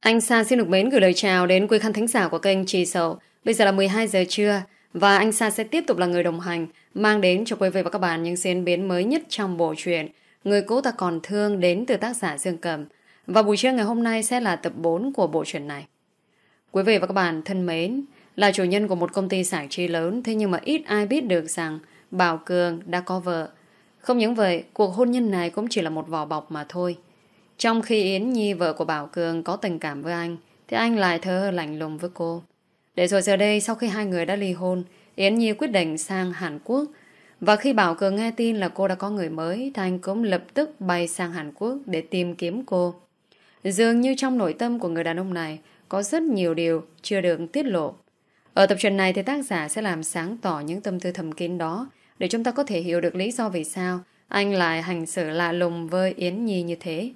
Anh Sa xin được mến gửi lời chào đến quý khán thính giả của kênh Trì Sầu. Bây giờ là 12 giờ trưa và anh Sa sẽ tiếp tục là người đồng hành mang đến cho quý vị và các bạn những diễn biến mới nhất trong bộ truyện Người cũ ta còn thương đến từ tác giả Dương Cầm. Và buổi trưa ngày hôm nay sẽ là tập 4 của bộ truyện này. Quý vị và các bạn thân mến, là chủ nhân của một công ty giải trí lớn thế nhưng mà ít ai biết được rằng Bảo Cường đã có vợ. Không những vậy, cuộc hôn nhân này cũng chỉ là một vỏ bọc mà thôi. Trong khi Yến Nhi, vợ của Bảo Cường, có tình cảm với anh, thì anh lại thơ lạnh lùng với cô. Để rồi giờ đây, sau khi hai người đã ly hôn, Yến Nhi quyết định sang Hàn Quốc và khi Bảo Cường nghe tin là cô đã có người mới, thì anh cũng lập tức bay sang Hàn Quốc để tìm kiếm cô. Dường như trong nội tâm của người đàn ông này, có rất nhiều điều chưa được tiết lộ. Ở tập truyện này thì tác giả sẽ làm sáng tỏ những tâm tư thầm kín đó, để chúng ta có thể hiểu được lý do vì sao anh lại hành xử lạ lùng với Yến Nhi như thế.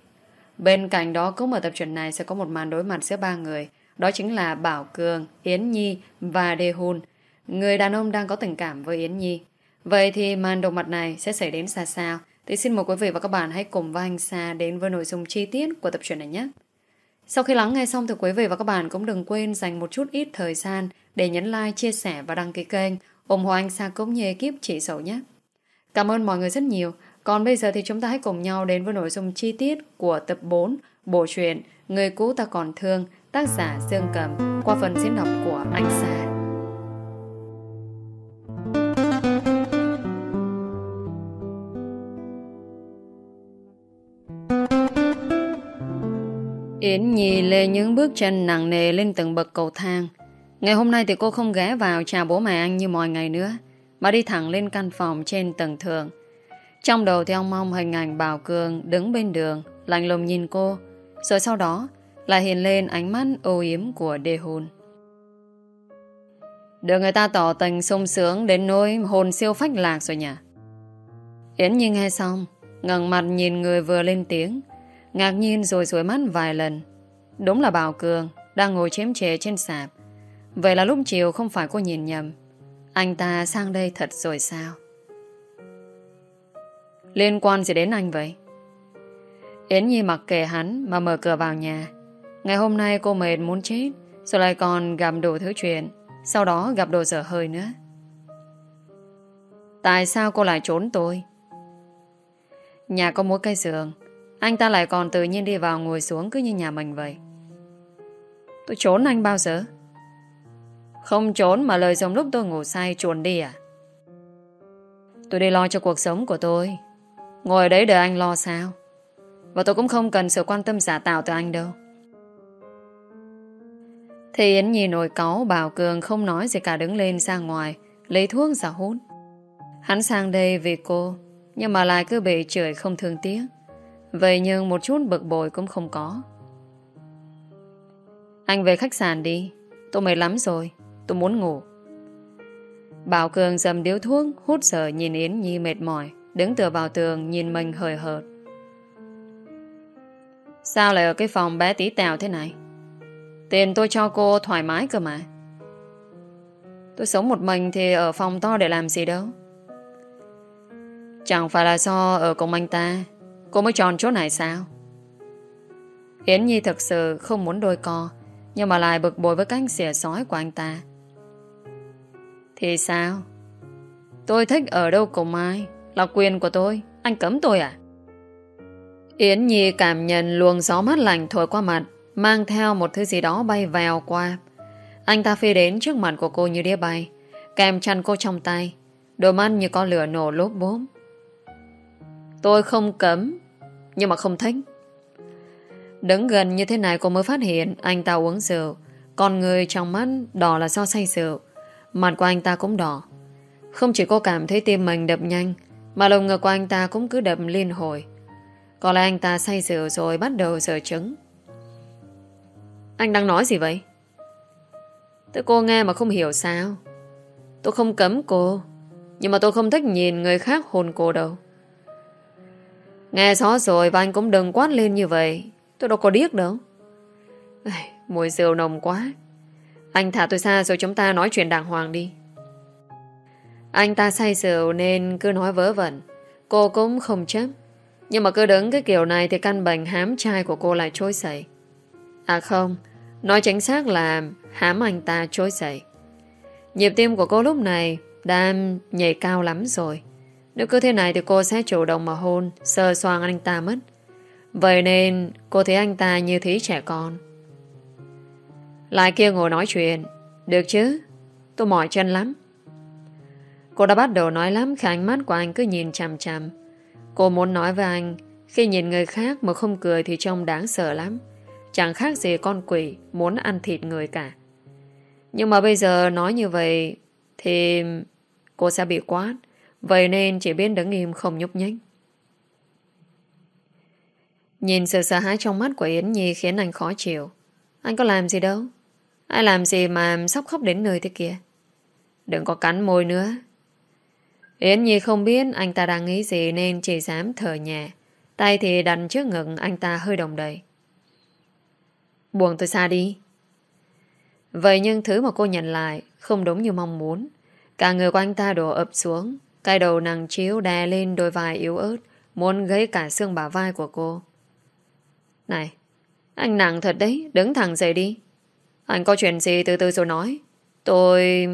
Bên cạnh đó cũng ở tập truyện này sẽ có một màn đối mặt giữa ba người. Đó chính là Bảo Cường, Yến Nhi và Đê Hun. Người đàn ông đang có tình cảm với Yến Nhi. Vậy thì màn đầu mặt này sẽ xảy đến xa sao? Thì xin mời quý vị và các bạn hãy cùng với anh Sa đến với nội dung chi tiết của tập truyện này nhé. Sau khi lắng nghe xong thì quý vị và các bạn cũng đừng quên dành một chút ít thời gian để nhấn like, chia sẻ và đăng ký kênh ủng hộ anh Sa cũng như ekip chỉ sầu nhé. Cảm ơn mọi người rất nhiều. Còn bây giờ thì chúng ta hãy cùng nhau đến với nội dung chi tiết của tập 4 bộ truyện Người cũ ta còn thương tác giả Dương Cầm qua phần diễn đọc của anh Sa. Yến Nhi lê những bước chân nặng nề lên từng bậc cầu thang. Ngày hôm nay thì cô không ghé vào chào bố mẹ anh như mọi ngày nữa, mà đi thẳng lên căn phòng trên tầng thượng. Trong đầu thì ông mong hình ảnh Bảo Cường đứng bên đường, lạnh lùng nhìn cô, rồi sau đó lại hiện lên ánh mắt ô yếm của đề hồn. Được người ta tỏ tình sung sướng đến nỗi hồn siêu phách lạc rồi nhỉ? Yến Nhi nghe xong, ngẩng mặt nhìn người vừa lên tiếng, ngạc nhiên rồi rủi mắt vài lần. Đúng là Bảo Cường đang ngồi chém chề trên sạp. Vậy là lúc chiều không phải cô nhìn nhầm. Anh ta sang đây thật rồi sao? Liên quan gì đến anh vậy? Yến Nhi mặc kệ hắn mà mở cửa vào nhà. Ngày hôm nay cô mệt muốn chết, rồi lại còn gặp đủ thứ chuyện, sau đó gặp đồ dở hơi nữa. Tại sao cô lại trốn tôi? Nhà có mỗi cây giường, anh ta lại còn tự nhiên đi vào ngồi xuống cứ như nhà mình vậy. Tôi trốn anh bao giờ? Không trốn mà lời giống lúc tôi ngủ say chuồn đi à? Tôi đi lo cho cuộc sống của tôi Ngồi đấy đợi anh lo sao? Và tôi cũng không cần sự quan tâm giả tạo từ anh đâu. Thì Yến Nhi nổi cáu Bảo Cường không nói gì cả đứng lên ra ngoài, Lấy thuốc giả hút. Hắn sang đây vì cô, Nhưng mà lại cứ bị chửi không thương tiếc. Vậy nhưng một chút bực bội cũng không có. Anh về khách sạn đi, Tôi mệt lắm rồi, Tôi muốn ngủ. Bảo Cường dầm điếu thuốc, Hút sợ nhìn Yến Nhi mệt mỏi. Đứng tựa vào tường, nhìn mình hời hợt. Sao lại ở cái phòng bé tí tèo thế này? Tiền tôi cho cô thoải mái cơ mà. Tôi sống một mình Thì ở phòng to để làm gì đâu. Chẳng phải là do Ở cùng anh ta, Cô mới chọn chỗ này sao? Yến Nhi thực sự không muốn đôi co, Nhưng mà lại bực bội với cánh xỉa sói của anh ta. Thì sao? Tôi thích ở đâu cùng ai? Là quyền của tôi. Anh cấm tôi à? Yến Nhi cảm nhận luồng gió mát lành thổi qua mặt, Mang theo một thứ gì đó bay vào qua. Anh ta phi đến trước mặt của cô như đĩa bay, Kèm chăn cô trong tay. Đôi mắt như có lửa nổ lốp bốm Tôi không cấm, Nhưng mà không thích. Đứng gần như thế này cô mới phát hiện Anh ta uống rượu, Còn người trong mắt đỏ là do say rượu. Mặt của anh ta cũng đỏ. Không chỉ cô cảm thấy tim mình đập nhanh mà lồng ngực của anh ta cũng cứ đập liên hồi. Có lẽ anh ta say rượu rồi bắt đầu sờ trứng. Anh đang nói gì vậy? Tôi cô nghe mà không hiểu sao. Tôi không cấm cô, Nhưng mà tôi không thích nhìn người khác hồn cô đâu. Nghe rõ rồi và anh cũng đừng quát lên như vậy. Tôi đâu có điếc đâu. Mùi rượu nồng quá. Anh thả tôi xa rồi chúng ta nói chuyện đàng hoàng đi anh ta say rượu nên cứ nói vớ vẩn. Cô cũng không chấp. Nhưng mà cứ đứng cái kiểu này thì căn bệnh hám trai của cô lại trôi xảy. À không, nói chính xác là hám anh ta trôi dậy. Nhịp tim của cô lúc này đang nhảy cao lắm rồi. Nếu cứ thế này thì cô sẽ chủ động mà hôn, sờ soang anh ta mất. Vậy nên cô thấy anh ta như thí trẻ con. Lại kia ngồi nói chuyện. Được chứ? Tôi mỏi chân lắm. Cô đã bắt đầu nói lắm khi ánh mắt của anh cứ nhìn chằm chằm. Cô muốn nói với anh, khi nhìn người khác mà không cười thì trông đáng sợ lắm. Chẳng khác gì con quỷ muốn ăn thịt người cả. Nhưng mà bây giờ nói như vậy thì cô sẽ bị quát. Vậy nên chỉ biết đứng im không nhúc nhích. Nhìn sự sợ hãi trong mắt của Yến Nhi khiến anh khó chịu. Anh có làm gì đâu. Ai làm gì mà sắp khóc đến nơi thế kia. Đừng có cắn môi nữa. Yến Nhi không biết anh ta đang nghĩ gì nên chỉ dám thở nhẹ. Tay thì đặt trước ngực anh ta hơi đồng đầy. Buông tôi xa đi. Vậy nhưng thứ mà cô nhận lại không đúng như mong muốn. Cả người của anh ta đổ ập xuống. Cái đầu nàng chiếu đè lên đôi vai yếu ớt muốn gãy cả xương bả vai của cô. Này, anh nặng thật đấy, đứng thẳng dậy đi. Anh có chuyện gì từ từ rồi nói. Tôi...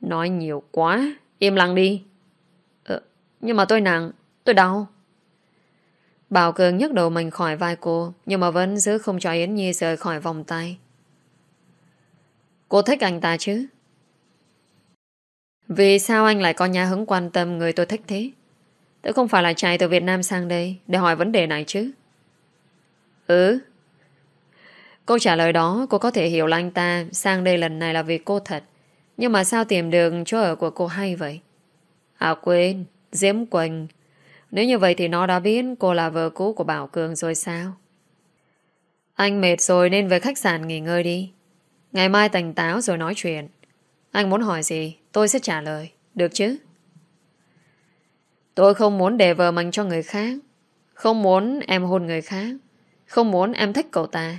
Nói nhiều quá, im lặng đi. Ờ, nhưng mà tôi nặng, tôi đau. Bảo Cường nhấc đầu mình khỏi vai cô, nhưng mà vẫn giữ không cho Yến Nhi rời khỏi vòng tay. Cô thích anh ta chứ? Vì sao anh lại có nhà hứng quan tâm người tôi thích thế? Tôi không phải là chạy từ Việt Nam sang đây để hỏi vấn đề này chứ. Ừ. Câu trả lời đó cô có thể hiểu là anh ta sang đây lần này là vì cô thật. Nhưng mà sao tìm được chỗ ở của cô hay vậy? À quên, Diễm Quỳnh. Nếu như vậy thì nó đã biết cô là vợ cũ của Bảo Cường rồi sao? Anh mệt rồi nên về khách sạn nghỉ ngơi đi. Ngày mai tỉnh táo rồi nói chuyện. Anh muốn hỏi gì, tôi sẽ trả lời. Được chứ? Tôi không muốn để vợ mình cho người khác. Không muốn em hôn người khác. Không muốn em thích cậu ta.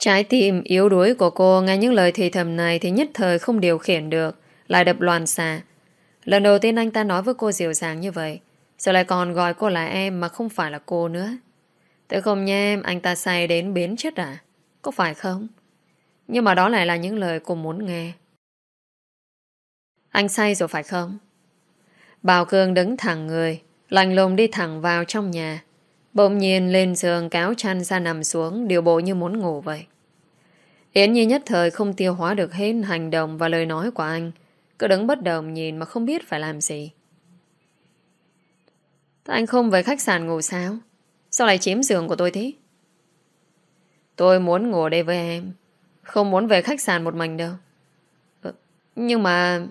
Trái tim yếu đuối của cô nghe những lời thì thầm này thì nhất thời không điều khiển được, lại đập loạn xạ. Lần đầu tiên anh ta nói với cô dịu dàng như vậy, giờ lại còn gọi cô là em mà không phải là cô nữa. Tự không nha em, anh ta say đến biến chết à? Có phải không? Nhưng mà đó lại là những lời cô muốn nghe. Anh say rồi phải không? Bảo Cương đứng thẳng người, lành lùng đi thẳng vào trong nhà. Bỗng nhiên lên giường cáo chăn ra nằm xuống, điều bộ như muốn ngủ vậy. Yến Nhi nhất thời không tiêu hóa được hết hành động và lời nói của anh. Cứ đứng bất động nhìn mà không biết phải làm gì. Anh không về khách sạn ngủ sao? Sao lại chiếm giường của tôi thế? Tôi muốn ngủ đây với em. Không muốn về khách sạn một mình đâu. Ờ, nhưng mà...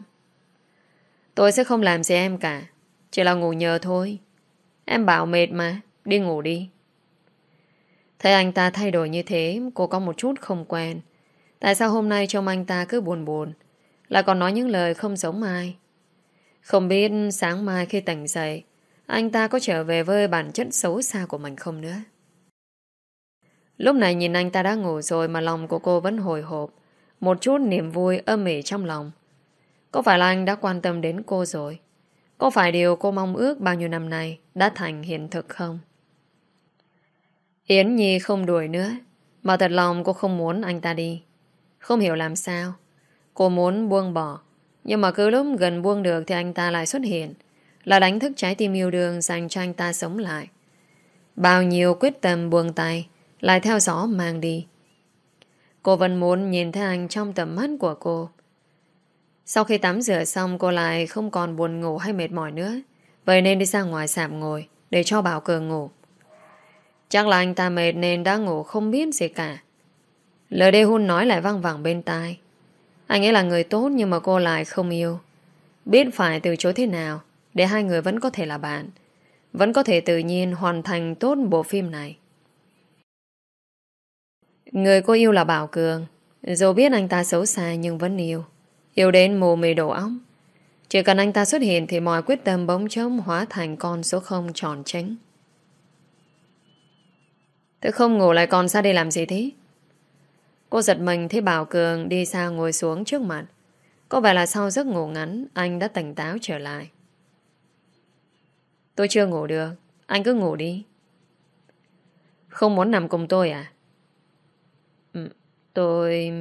Tôi sẽ không làm gì em cả. Chỉ là ngủ nhờ thôi. Em bảo mệt mà. Đi ngủ đi. Thấy anh ta thay đổi như thế, cô có một chút không quen. Tại sao hôm nay trông anh ta cứ buồn buồn, lại còn nói những lời không giống ai. Không biết sáng mai khi tỉnh dậy, anh ta có trở về với bản chất xấu xa của mình không nữa. Lúc này nhìn anh ta đã ngủ rồi mà lòng của cô vẫn hồi hộp, một chút niềm vui âm ỉ trong lòng. Có phải là anh đã quan tâm đến cô rồi? Có phải điều cô mong ước bao nhiêu năm nay đã thành hiện thực không? Yến Nhi không đuổi nữa, Mà thật lòng cô không muốn anh ta đi. Không hiểu làm sao. Cô muốn buông bỏ, Nhưng mà cứ lúc gần buông được thì anh ta lại xuất hiện, Là đánh thức trái tim yêu đương Dành cho anh ta sống lại. Bao nhiêu quyết tâm buông tay, Lại theo gió mang đi. Cô vẫn muốn nhìn thấy anh trong tầm mắt của cô. Sau khi tắm rửa xong, Cô lại không còn buồn ngủ hay mệt mỏi nữa, Vậy nên đi ra ngoài sạp ngồi Để cho Bảo Cường ngủ. Chắc là anh ta mệt nên đã ngủ không biết gì cả. Lời đê hôn nói lại văng vẳng bên tai. Anh ấy là người tốt nhưng mà cô lại không yêu. Biết phải từ chối thế nào để hai người vẫn có thể là bạn. Vẫn có thể tự nhiên hoàn thành tốt bộ phim này. Người cô yêu là Bảo Cường. Dù biết anh ta xấu xa nhưng vẫn yêu. Yêu đến mù mì đổ óc. Chỉ cần anh ta xuất hiện thì mọi quyết tâm bóng trống hóa thành con số không tròn tránh. Tôi không ngủ lại còn ra đây làm gì thế? Cô giật mình thấy Bảo Cường đi xa ngồi xuống trước mặt. Có vẻ là sau giấc ngủ ngắn, anh đã tỉnh táo trở lại. Tôi chưa ngủ được, anh cứ ngủ đi. Không muốn nằm cùng tôi à? Ừ, tôi...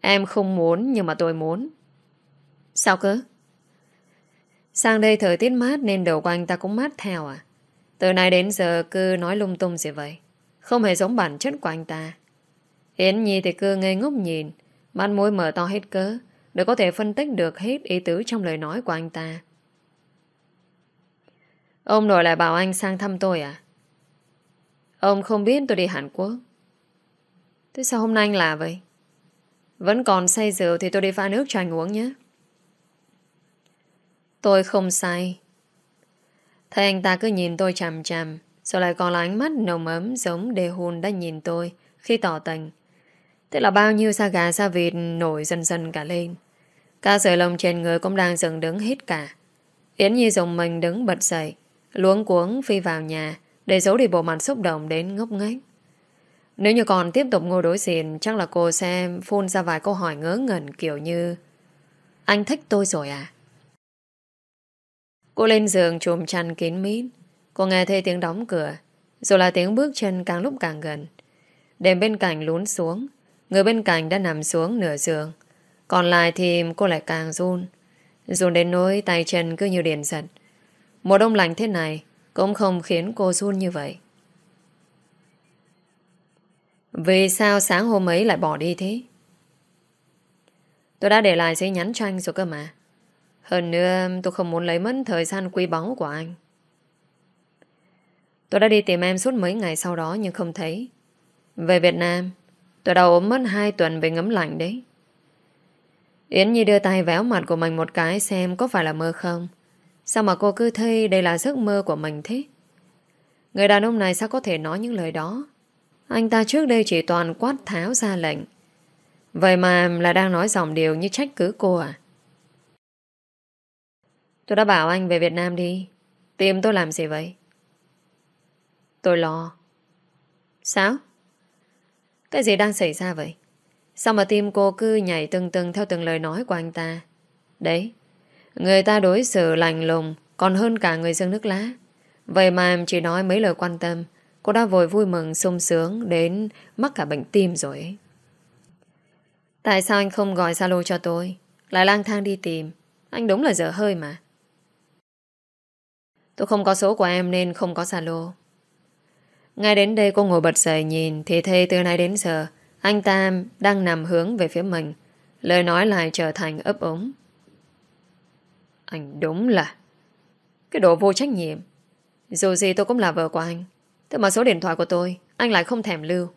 Em không muốn nhưng mà tôi muốn. Sao cơ? Sang đây thời tiết mát nên đầu của anh ta cũng mát theo à? Từ nay đến giờ cứ nói lung tung gì vậy? Không hề giống bản chất của anh ta. Yến Nhi thì cứ ngây ngốc nhìn, mắt môi mở to hết cớ, để có thể phân tích được hết ý tứ trong lời nói của anh ta. Ông nội lại bảo anh sang thăm tôi à? Ông không biết tôi đi Hàn Quốc. Thế sao hôm nay anh là vậy? Vẫn còn say rượu thì tôi đi pha nước cho anh uống nhé. Tôi không say. Thấy anh ta cứ nhìn tôi chằm chằm, rồi lại còn là ánh mắt nồng ấm giống đề hôn đã nhìn tôi khi tỏ tình. Thế là bao nhiêu xa gà xa vịt nổi dần dần cả lên. Cả sợi lông trên người cũng đang dừng đứng hết cả. Yến Nhi dùng mình đứng bật dậy, luống cuống phi vào nhà để giấu đi bộ mặt xúc động đến ngốc nghếch. Nếu như còn tiếp tục ngồi đối diện chắc là cô sẽ phun ra vài câu hỏi ngớ ngẩn kiểu như Anh thích tôi rồi à? Cô lên giường chùm chăn kín mít. Cô nghe thấy tiếng đóng cửa, rồi là tiếng bước chân càng lúc càng gần. Đêm bên cạnh lún xuống, người bên cạnh đã nằm xuống nửa giường. Còn lại thì cô lại càng run. Run đến nỗi tay chân cứ như điện giật. Mùa đông lạnh thế này cũng không khiến cô run như vậy. Vì sao sáng hôm ấy lại bỏ đi thế? Tôi đã để lại giấy nhắn cho anh rồi cơ mà. Hơn nữa tôi không muốn lấy mất thời gian quý báu của anh. Tôi đã đi tìm em suốt mấy ngày sau đó nhưng không thấy. Về Việt Nam, tôi đã ốm mất hai tuần vì ngấm lạnh đấy. Yến Nhi đưa tay véo mặt của mình một cái xem có phải là mơ không. Sao mà cô cứ thấy đây là giấc mơ của mình thế? Người đàn ông này sao có thể nói những lời đó? Anh ta trước đây chỉ toàn quát tháo ra lệnh. Vậy mà là đang nói giọng điều như trách cứ cô à? Tôi đã bảo anh về Việt Nam đi. Tìm tôi làm gì vậy? Tôi lo. Sao? Cái gì đang xảy ra vậy? Sao mà tim cô cứ nhảy từng từng theo từng lời nói của anh ta? Đấy, người ta đối xử lành lùng còn hơn cả người dân nước lá. Vậy mà em chỉ nói mấy lời quan tâm Cô đã vội vui mừng sung sướng Đến mắc cả bệnh tim rồi ấy. Tại sao anh không gọi Zalo cho tôi Lại lang thang đi tìm Anh đúng là dở hơi mà Tôi không có số của em nên không có lô. Ngay đến đây cô ngồi bật dậy nhìn, Thì thấy từ nay đến giờ, Anh Tam đang nằm hướng về phía mình. Lời nói lại trở thành ấp ống Anh đúng là Cái đồ vô trách nhiệm. Dù gì tôi cũng là vợ của anh, Thế mà số điện thoại của tôi, Anh lại không thèm lưu.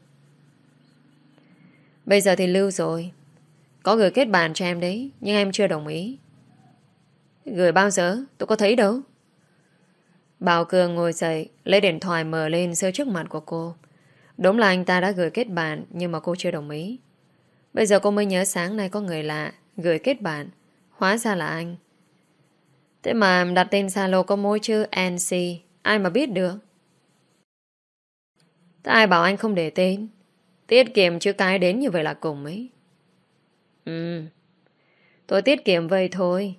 Bây giờ thì lưu rồi. Có gửi kết bạn cho em đấy, Nhưng em chưa đồng ý. Gửi bao giờ? Tôi có thấy đâu. Bảo Cường ngồi dậy, Lấy điện thoại mở lên sơ trước mặt của cô. Đúng là anh ta đã gửi kết bạn, Nhưng mà cô chưa đồng ý. Bây giờ cô mới nhớ sáng nay có người lạ, Gửi kết bạn. Hóa ra là anh. Thế mà đặt tên Salo có mối chữ NC Ai mà biết được? Thế ai bảo anh không để tên? Tiết kiệm chữ cái đến như vậy là cùng ấy. Ừ. Tôi tiết kiệm vậy thôi.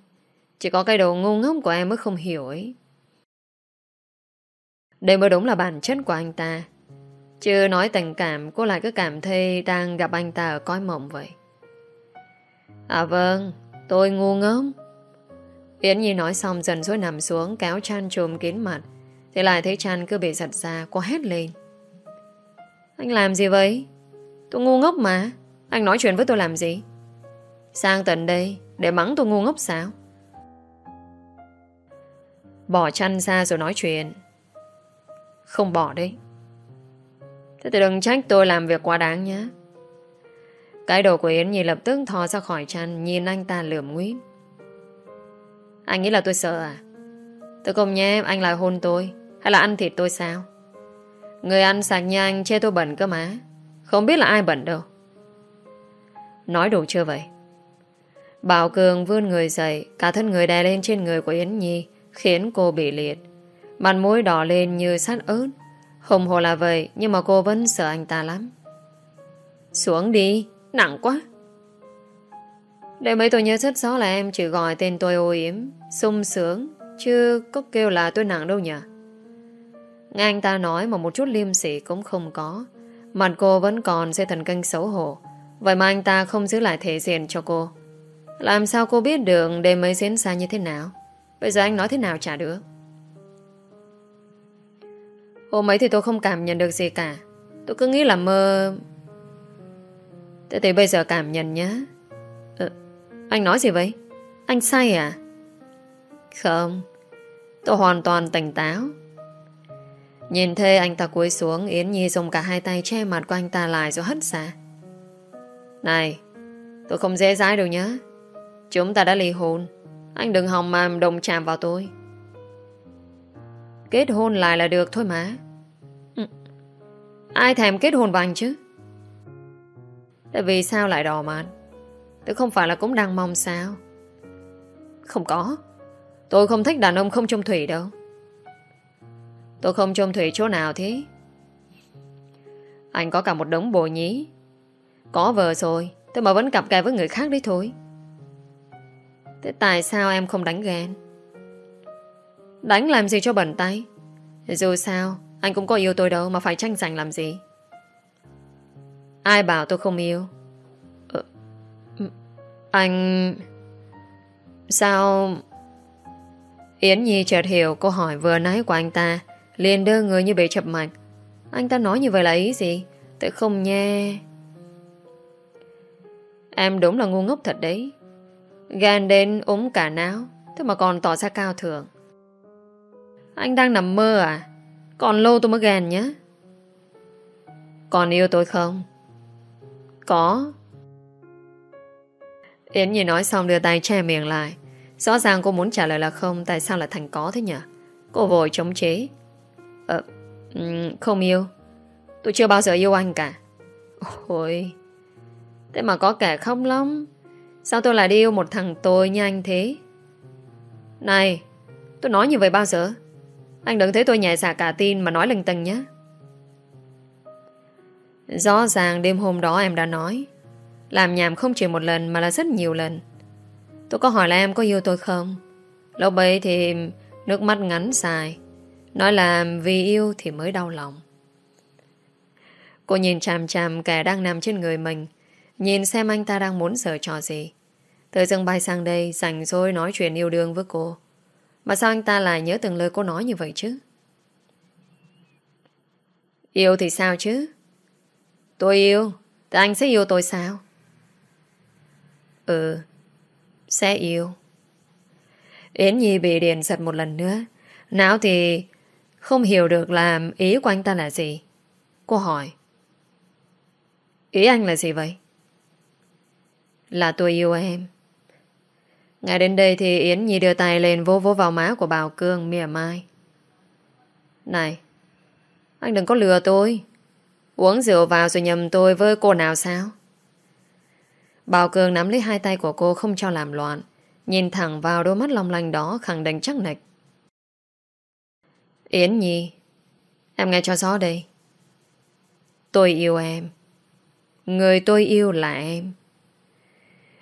Chỉ có cái đầu ngu ngốc của em mới không hiểu ấy. Đây mới đúng là bản chất của anh ta Chứ nói tình cảm, Cô lại cứ cảm thấy đang gặp anh ta ở coi mộng vậy À vâng Tôi ngu ngốc Yến Nhi nói xong dần rồi nằm xuống, Kéo chăn trùm kín mặt Thì lại thấy chăn cứ bị giật ra, Cô hét lên anh làm gì vậy? Tôi ngu ngốc mà. Anh nói chuyện với tôi làm gì? Sang tận đây, để mắng tôi ngu ngốc sao? Bỏ chăn ra rồi nói chuyện. Không bỏ đấy. Thế thì đừng trách tôi làm việc quá đáng nhé. Cái đầu của Yến Nhi lập tức thò ra khỏi chăn, nhìn anh ta lườm nguyết. Anh nghĩ là tôi sợ à? Tôi không nhé, anh lại hôn tôi hay là ăn thịt tôi sao? Người ăn sạch như anh chê tôi bẩn cơ mà Không biết là ai bẩn đâu Nói đủ chưa vậy Bảo Cường vươn người dậy, Cả thân người đè lên trên người của Yến Nhi, Khiến cô bị liệt Mặt mũi đỏ lên như sát ớt Hùng hồ là vậy, Nhưng mà cô vẫn sợ anh ta lắm Xuống đi, Nặng quá Để mấy tôi nhớ rất rõ là em chỉ gọi tên tôi ô yếm, sung sướng, Chứ có kêu là tôi nặng đâu nhỉ Nghe anh ta nói mà một chút liêm sỉ cũng không có. Mặt cô vẫn còn dây thần kinh xấu hổ. Vậy mà anh ta không giữ lại thể diện cho cô. Làm sao cô biết được đêm mới diễn ra như thế nào? Bây giờ anh nói thế nào chả được. Hôm ấy thì tôi không cảm nhận được gì cả. Tôi cứ nghĩ là mơ... Thế thì bây giờ cảm nhận nhá. ờ, anh nói gì vậy? Anh say à? Không. Tôi hoàn toàn tỉnh táo. Nhìn thấy anh ta cúi xuống Yến Nhi dùng cả hai tay che mặt của anh ta lại rồi hất ra. Này Tôi không dễ dãi đâu nhá Chúng ta đã ly hôn Anh đừng hòng mà đồng chạm vào tôi Kết hôn lại là được thôi mà. Ừ. Ai thèm kết hôn anh chứ? Tại vì sao lại đỏ mặt Tôi không phải là cũng đang mong sao? Không có. Tôi không thích đàn ông không trông thủy đâu. Tôi không trông thủy chỗ nào thế? Anh có cả một đống bồ nhí. Có vợ rồi Tôi mà vẫn cặp kè với người khác đấy thôi. Thế tại sao em không đánh ghen Đánh làm gì cho bẩn tay? Dù sao Anh cũng có yêu tôi đâu mà phải tranh giành làm gì. Ai bảo tôi không yêu? Ờ, Anh Sao Yến Nhi chợt hiểu câu hỏi vừa nãy của anh ta Liền đưa người như bị chập mạch. Anh ta nói như vậy là ý gì? Tôi không nghe. Em đúng là ngu ngốc thật đấy. Gan đến ốm cả não Thế mà còn tỏ ra cao thượng. Anh đang nằm mơ à? Còn lâu tôi mới gàn nhé. Còn yêu tôi không? Có. Yến Nhi nói xong đưa tay che miệng lại. Rõ ràng cô muốn trả lời là không Tại sao lại thành có thế nhỉ? Cô vội chống chế. Ờ, không yêu. Tôi chưa bao giờ yêu anh cả. Ôi. Thế mà có kẻ không lắm Sao tôi lại đi yêu một thằng tôi như anh thế? Này Tôi nói như vậy bao giờ? Anh đừng thấy tôi nhẹ dạ cả tin mà nói linh tinh nhé. Rõ ràng đêm hôm đó em đã nói, Làm nhảm không chỉ một lần mà là rất nhiều lần. Tôi có hỏi là em có yêu tôi không? Lúc bấy thì Nước mắt ngắn dài, Nói là vì yêu thì mới đau lòng. Cô nhìn chằm chằm kẻ đang nằm trên người mình, Nhìn xem anh ta đang muốn sở trò gì. Thời dưng bay sang đây, Rảnh rồi nói chuyện yêu đương với cô. Mà sao anh ta lại nhớ từng lời cô nói như vậy chứ? Yêu thì sao chứ? Tôi yêu, Thì anh sẽ yêu tôi sao? Ừ Sẽ yêu. Yến Nhi bị điện giật một lần nữa. Não thì không hiểu được làm ý của anh ta là gì. Cô hỏi. Ý anh là gì vậy? Là tôi yêu em. Ngay đến đây thì Yến Nhi đưa tay lên vô vô vào má của Bảo Cương mỉa mai. Này, Anh đừng có lừa tôi. Uống rượu vào rồi nhầm tôi với cô nào sao? Bảo Cường nắm lấy hai tay của cô không cho làm loạn, Nhìn thẳng vào đôi mắt long lanh đó khẳng định chắc nịch. Yến Nhi, Em nghe cho rõ đây. Tôi yêu em. Người tôi yêu là em.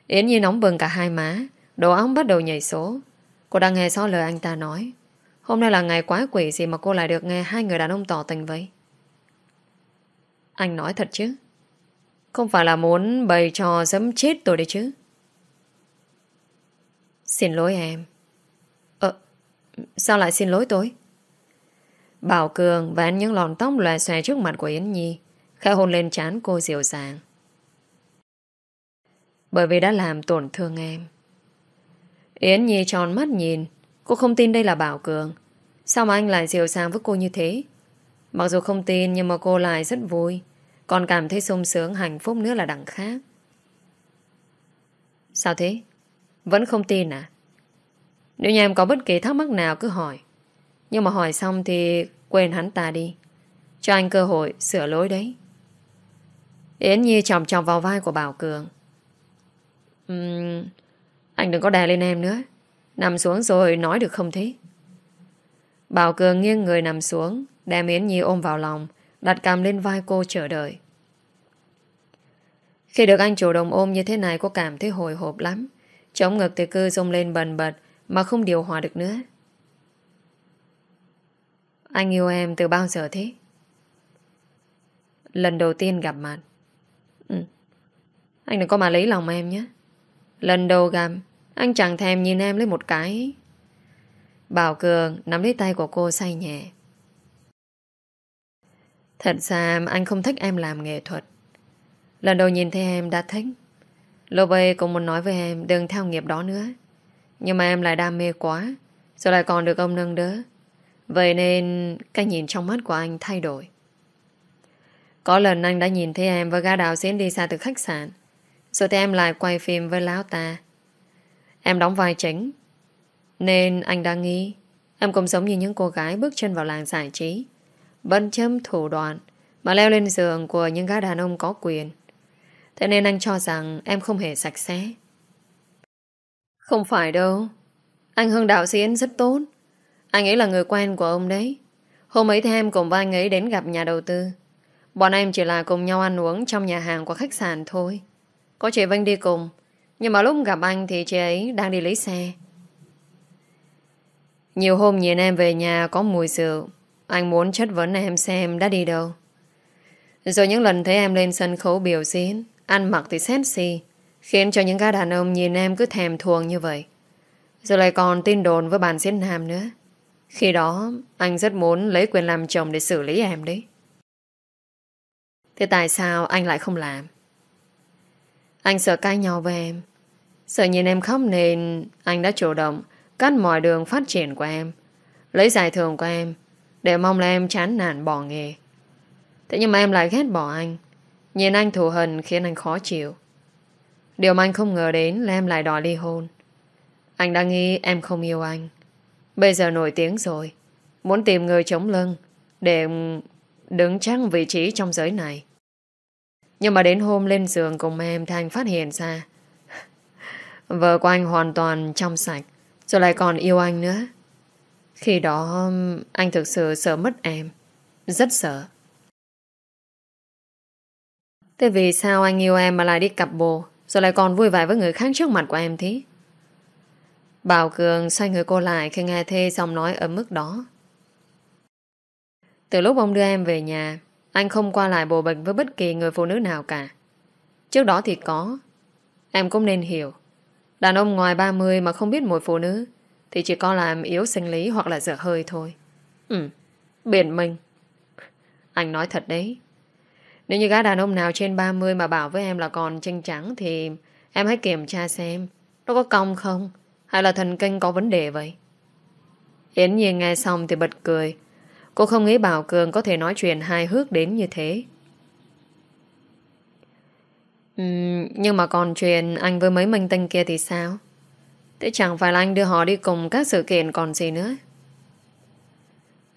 Yến Nhi nóng bừng cả hai má đồ óc bắt đầu nhảy số. Cô đang nghe rõ lời anh ta nói. Hôm nay là ngày quá quỷ gì mà cô lại được nghe Hai người đàn ông tỏ tình vậy? Anh nói thật chứ? Không phải là muốn bày trò dẫm chết tôi đấy chứ? Xin lỗi em. Ờ Sao lại xin lỗi tôi? Bảo Cường vén những lọn tóc lòe xòe trước mặt của Yến Nhi, khẽ hôn lên trán cô dịu dàng. Bởi vì đã làm tổn thương em Yến Nhi tròn mắt nhìn. Cô không tin đây là Bảo Cường. Sao mà anh lại dịu sang với cô như thế? Mặc dù không tin nhưng mà cô lại rất vui. Còn cảm thấy sung sướng hạnh phúc nữa là đằng khác. Sao thế? Vẫn không tin à? Nếu nhà em có bất kỳ thắc mắc nào cứ hỏi. Nhưng mà hỏi xong thì quên hắn ta đi. Cho anh cơ hội sửa lỗi đấy. Yến Nhi chòng chòng vào vai của Bảo Cường. Uhm, anh đừng có đè lên em nữa. Nằm xuống rồi nói được không thế? Bảo Cường nghiêng người nằm xuống, Đem Yến Nhi ôm vào lòng, Đặt cằm lên vai cô chờ đợi. Khi được anh chủ động ôm như thế này Cô cảm thấy hồi hộp lắm. Chống ngực từ cư rung lên bần bật Mà không điều hòa được nữa. Anh yêu em từ bao giờ thế? Lần đầu tiên gặp mặt. Ừ. Anh đừng có mà lấy lòng em nhé. Lần đầu gặp, Anh chẳng thèm nhìn em lấy một cái. Bảo Cường nắm lấy tay của cô say nhẹ. Thật ra anh không thích em làm nghệ thuật. Lần đầu nhìn thấy em đã thích. Lô bây cũng muốn nói với em Đừng theo nghiệp đó nữa. Nhưng mà em lại đam mê quá, Rồi lại còn được ông nâng đỡ. Vậy nên cái nhìn trong mắt của anh thay đổi. Có lần anh đã nhìn thấy em Và gã đạo diễn đi xa từ khách sạn. Rồi thì em lại quay phim với lão ta. Em đóng vai chính. Nên anh đang nghi Em cũng giống như những cô gái bước chân vào làng giải trí. Bân châm thủ đoạn, Mà leo lên giường của những gã đàn ông có quyền. Thế nên anh cho rằng Em không hề sạch sẽ. Không phải đâu. Anh Hưng đạo diễn rất tốt. Anh ấy là người quen của ông đấy. Hôm ấy thì em cùng với anh ấy đến gặp nhà đầu tư. Bọn em chỉ là cùng nhau ăn uống Trong nhà hàng của khách sạn thôi. Có chị Vinh đi cùng. Nhưng mà lúc gặp anh thì chị ấy đang đi lấy xe. Nhiều hôm nhìn em về nhà có mùi rượu. Anh muốn chất vấn em xem đã đi đâu. Rồi những lần thấy em lên sân khấu biểu diễn, Ăn mặc thì sexy, Khiến cho những gã đàn ông nhìn em cứ thèm thuồng như vậy. Rồi lại còn tin đồn với bàn diễn nam nữa. Khi đó, Anh rất muốn lấy quyền làm chồng Để xử lý em đấy. Thế tại sao anh lại không làm? Anh sợ cãi nhau với em. Sợ nhìn em khóc nên Anh đã chủ động Cắt mọi đường phát triển của em, Lấy giải thưởng của em, Để mong là em chán nản bỏ nghề. Thế nhưng mà em lại ghét bỏ anh. Nhìn anh thù hận khiến anh khó chịu. Điều mà anh không ngờ đến là em lại đòi ly hôn. Anh đang nghĩ em không yêu anh. Bây giờ nổi tiếng rồi. Muốn tìm người chống lưng Để đứng chắc vị trí trong giới này. Nhưng mà đến hôm lên giường, cùng em Thì anh phát hiện ra. Vợ của anh hoàn toàn trong sạch, Rồi lại còn yêu anh nữa. Khi đó, anh thực sự sợ mất em. Rất sợ. Thế vì sao anh yêu em mà lại đi cặp bồ, Rồi lại còn vui vẻ với người khác trước mặt của em thế? Bảo Cường xoay người cô lại Khi nghe Thê xong nói ở mức đó. Từ lúc ông đưa em về nhà anh không qua lại bồ bệnh với bất kỳ người phụ nữ nào cả. Trước đó thì có. Em cũng nên hiểu. Đàn ông ngoài 30 mà không biết mùi phụ nữ Thì chỉ có làm yếu sinh lý Hoặc là dở hơi thôi. Ừ, biển mình. Anh nói thật đấy. Nếu như gái đàn ông nào trên 30 mà bảo với em là còn chân trắng thì em hãy kiểm tra xem nó có cong không hay là thần kinh có vấn đề vậy. Yến Nhiên nghe xong thì bật cười. Cô không nghĩ Bảo Cường có thể nói chuyện hài hước đến như thế. Uhm, nhưng mà còn chuyện anh với mấy minh tinh kia thì sao? Thế chẳng phải là anh đưa họ đi cùng các sự kiện còn gì nữa?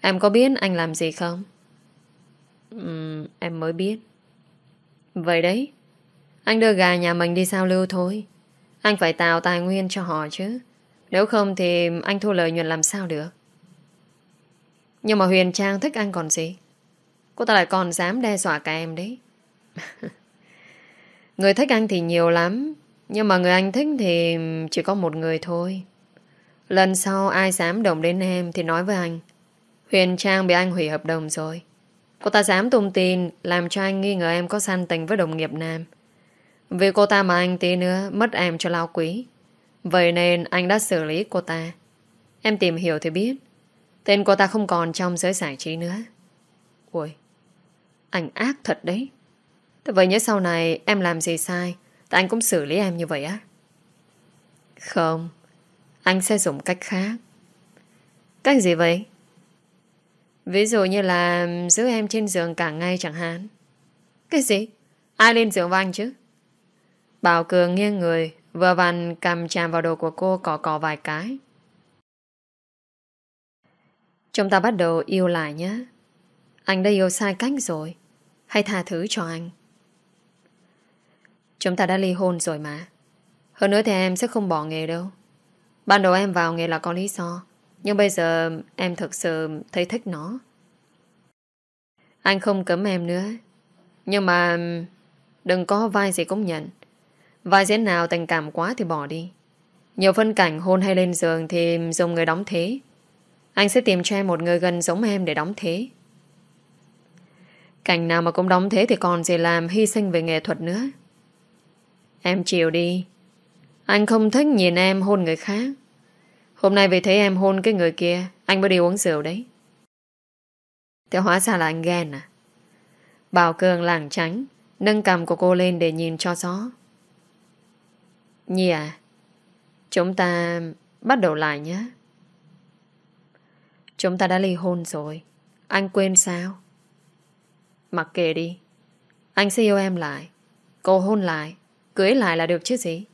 Em có biết anh làm gì không? Uhm, em mới biết. Vậy đấy. Anh đưa gà nhà mình đi sao lưu thôi. Anh phải tạo tài nguyên cho họ chứ. Nếu không thì anh thu lợi nhuận làm sao được. Nhưng mà Huyền Trang thích anh còn gì. Cô ta lại còn dám đe dọa cả em đấy. người thích anh thì nhiều lắm. Nhưng mà người anh thích thì chỉ có một người thôi. Lần sau ai dám động đến em thì nói với anh. Huyền Trang bị anh hủy hợp đồng rồi. Cô ta dám tung tin, Làm cho anh nghi ngờ em có săn tình với đồng nghiệp nam Vì cô ta mà anh tí nữa, Mất em cho lao quý Vậy nên anh đã xử lý cô ta Em tìm hiểu thì biết Tên cô ta không còn trong giới giải trí nữa Ui Anh ác thật đấy Thế vậy nhớ sau này em làm gì sai Thì anh cũng xử lý em như vậy á Không Anh sẽ dùng cách khác Cách gì vậy Ví dụ như là giữ em trên giường cả ngày chẳng hạn. Cái gì? Ai lên giường với anh chứ? Bảo Cường nghiêng người, vừa vặn cầm chạm vào đồ của cô cỏ cỏ vài cái. Chúng ta bắt đầu yêu lại nhé. Anh đã yêu sai cách rồi. Hãy tha thứ cho anh. Chúng ta đã ly hôn rồi mà. Hơn nữa thì em sẽ không bỏ nghề đâu. Ban đầu em vào nghề là có lý do. Nhưng bây giờ em thực sự thấy thích nó. Anh không cấm em nữa. Nhưng mà đừng có vai gì cũng nhận. Vai diễn nào tình cảm quá thì bỏ đi. Nhiều phân cảnh hôn hay lên giường thì dùng người đóng thế. Anh sẽ tìm cho em một người gần giống em để đóng thế. Cảnh nào mà cũng đóng thế thì còn gì làm hy sinh về nghệ thuật nữa. Em chịu đi. Anh không thích nhìn em hôn người khác. Hôm nay vì thấy em hôn cái người kia, anh mới đi uống rượu đấy. Thế hóa ra là anh ghen à? Bảo Cường lảng tránh, nâng cầm của cô lên để nhìn cho rõ. Nhi à, chúng ta bắt đầu lại nhé. Chúng ta đã ly hôn rồi. Anh quên sao? Mặc kệ đi. Anh sẽ yêu em lại. Cô hôn lại. Cưới lại là được chứ gì?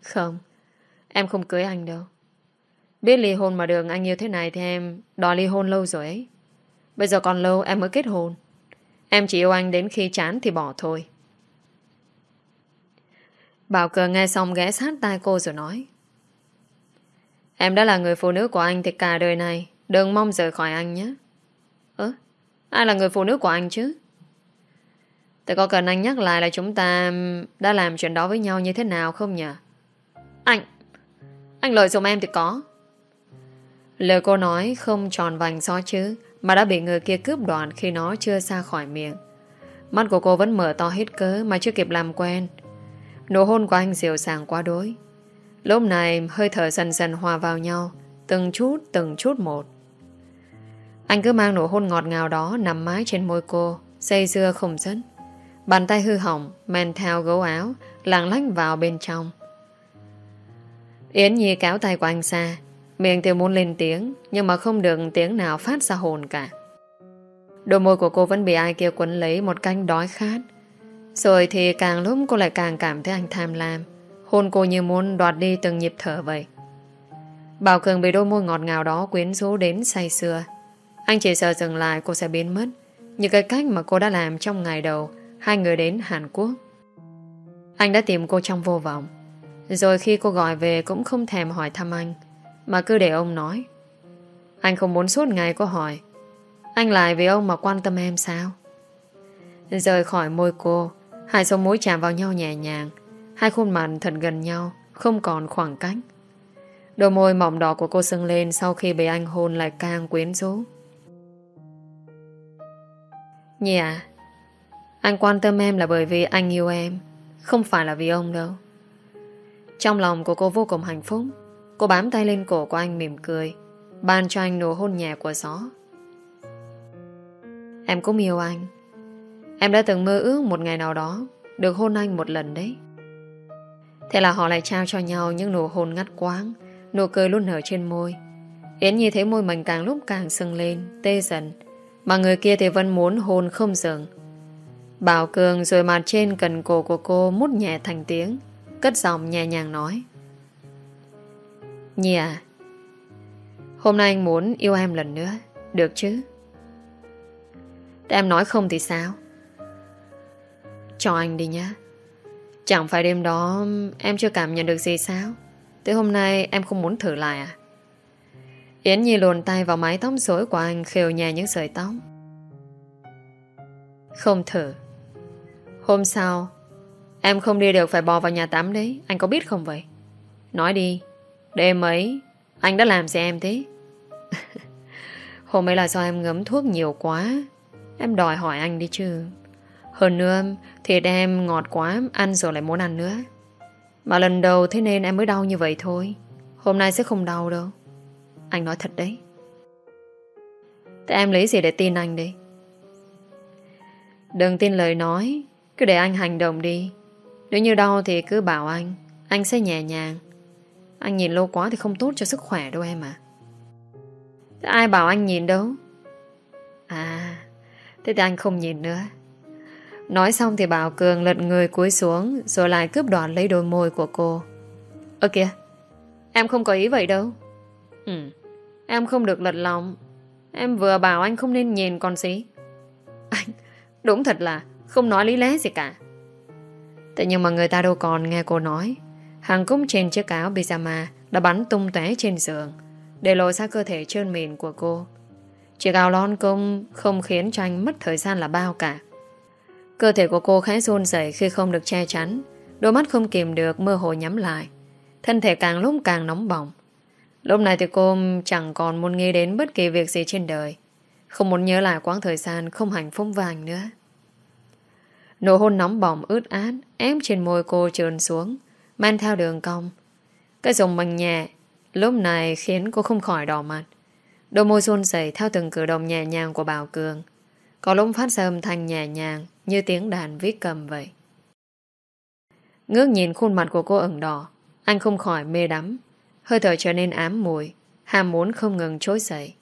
Không. Em không cưới anh đâu. Biết ly hôn mà đường anh yêu thế này thì em đòi ly hôn lâu rồi ấy. Bây giờ còn lâu em mới kết hôn. Em chỉ yêu anh đến khi chán thì bỏ thôi. Bảo cờ nghe xong ghé sát tai cô rồi nói. Em đã là người phụ nữ của anh thì cả đời này đừng mong rời khỏi anh nhé. Ơ, ai là người phụ nữ của anh chứ? Tôi có cần anh nhắc lại là chúng ta đã làm chuyện đó với nhau như thế nào không nhỉ? Anh, anh lợi dụng em thì có. Lời cô nói không tròn vành so chứ, mà đã bị người kia cướp đoạn khi nó chưa xa khỏi miệng. Mắt của cô vẫn mở to hết cớ mà chưa kịp làm quen. Nụ hôn của anh dịu dàng quá đối. Lúc này hơi thở dần dần hòa vào nhau, từng chút từng chút một. Anh cứ mang nụ hôn ngọt ngào đó nằm mái trên môi cô, dây dưa không dứt. Bàn tay hư hỏng, men theo gấu áo, Lạng lách vào bên trong. Yến Nhi kéo tay của anh xa, miệng thì muốn lên tiếng, nhưng mà không được tiếng nào phát ra hồn cả. Đôi môi của cô vẫn bị ai kia quấn lấy một canh đói khát. Rồi thì càng lúc cô lại càng cảm thấy anh tham lam. Hôn cô như muốn đoạt đi từng nhịp thở vậy. Bảo Cường bị đôi môi ngọt ngào đó quyến rũ đến say sưa. Anh chỉ sợ dừng lại cô sẽ biến mất. Như cái cách mà cô đã làm trong ngày đầu hai người đến Hàn Quốc. Anh đã tìm cô trong vô vọng. Rồi khi cô gọi về cũng không thèm hỏi thăm anh, mà cứ để ông nói. Anh không muốn suốt ngày cô hỏi. Anh lại vì ông mà quan tâm em sao? Rời khỏi môi cô, hai sông mũi chạm vào nhau nhẹ nhàng, hai khuôn mặt thật gần nhau, không còn khoảng cách. Đôi môi mỏng đỏ của cô sưng lên sau khi bị anh hôn lại càng quyến rũ. Nhi à, anh quan tâm em là bởi vì anh yêu em, không phải là vì ông đâu. Trong lòng của cô vô cùng hạnh phúc, cô bám tay lên cổ của anh mỉm cười, ban cho anh nụ hôn nhẹ của gió. Em cũng yêu anh. Em đã từng mơ ước một ngày nào đó được hôn anh một lần đấy. Thế là họ lại trao cho nhau những nụ hôn ngắt quáng, nụ cười luôn nở trên môi. Yến Nhi thấy môi mình càng lúc càng sưng lên, tê dần, mà người kia thì vẫn muốn hôn không dừng. Bảo Cường rồi mặt trên cần cổ của cô mút nhẹ thành tiếng, cất giọng nhẹ nhàng nói. Nhi à, hôm nay anh muốn yêu em lần nữa, được chứ? Để em nói không thì sao? Cho anh đi nhé. Chẳng phải đêm đó em chưa cảm nhận được gì sao? Tới hôm nay em không muốn thử lại à? Yến Nhi luồn tay vào mái tóc rối của anh khều nhẹ những sợi tóc. Không thử. Hôm sau, em không đi được phải bò vào nhà tắm đấy. Anh có biết không vậy? Nói đi. Đêm ấy, anh đã làm gì em thế? Hôm ấy là do em ngấm thuốc nhiều quá. Em đòi hỏi anh đi chứ. Hơn nữa, thịt em ngọt quá, ăn rồi lại muốn ăn nữa. Mà lần đầu thế nên em mới đau như vậy thôi. Hôm nay sẽ không đau đâu. Anh nói thật đấy. Thế em lấy gì để tin anh đi? Đừng tin lời nói, cứ để anh hành động đi. Nếu như đau thì cứ bảo anh, anh sẽ nhẹ nhàng. Anh nhìn lâu quá thì không tốt cho sức khỏe đâu em à. Thế ai bảo anh nhìn đâu? À, thế thì anh không nhìn nữa. Nói xong thì Bảo Cường lật người cúi xuống Rồi lại cướp đoạt lấy đôi môi của cô. Ơ kìa Em không có ý vậy đâu. Ừ. Em không được lật lòng. Em vừa bảo anh không nên nhìn con gì Anh Đúng thật là không nói lý lẽ gì cả. Thế nhưng mà người ta đâu còn nghe cô nói. Hàng cúc trên chiếc áo pyjama Đã bắn tung tóe trên giường Để lộ ra cơ thể trơn mịn của cô. Chiếc áo lon công Không khiến cho anh mất thời gian là bao cả Cơ thể của cô khá run dậy khi không được che chắn Đôi mắt không kìm được, mơ hồ nhắm lại Thân thể càng lúc càng nóng bỏng Lúc này thì cô chẳng còn muốn nghĩ đến bất kỳ việc gì trên đời. Không muốn nhớ lại quãng thời gian không hạnh phúc vàng nữa. Nụ hôn nóng bỏng, ướt át ém trên môi cô trườn xuống, men theo đường cong. Cái dùng bằng nhẹ, lúc này khiến cô không khỏi đỏ mặt. Đôi môi run rẩy theo từng cử động nhẹ nhàng của Bảo Cường. Có lúc phát ra âm thanh nhẹ nhàng như tiếng đàn viết cầm vậy. Ngước nhìn khuôn mặt của cô ửng đỏ, anh không khỏi mê đắm. Hơi thở trở nên ám mùi, Ham muốn không ngừng trỗi dậy.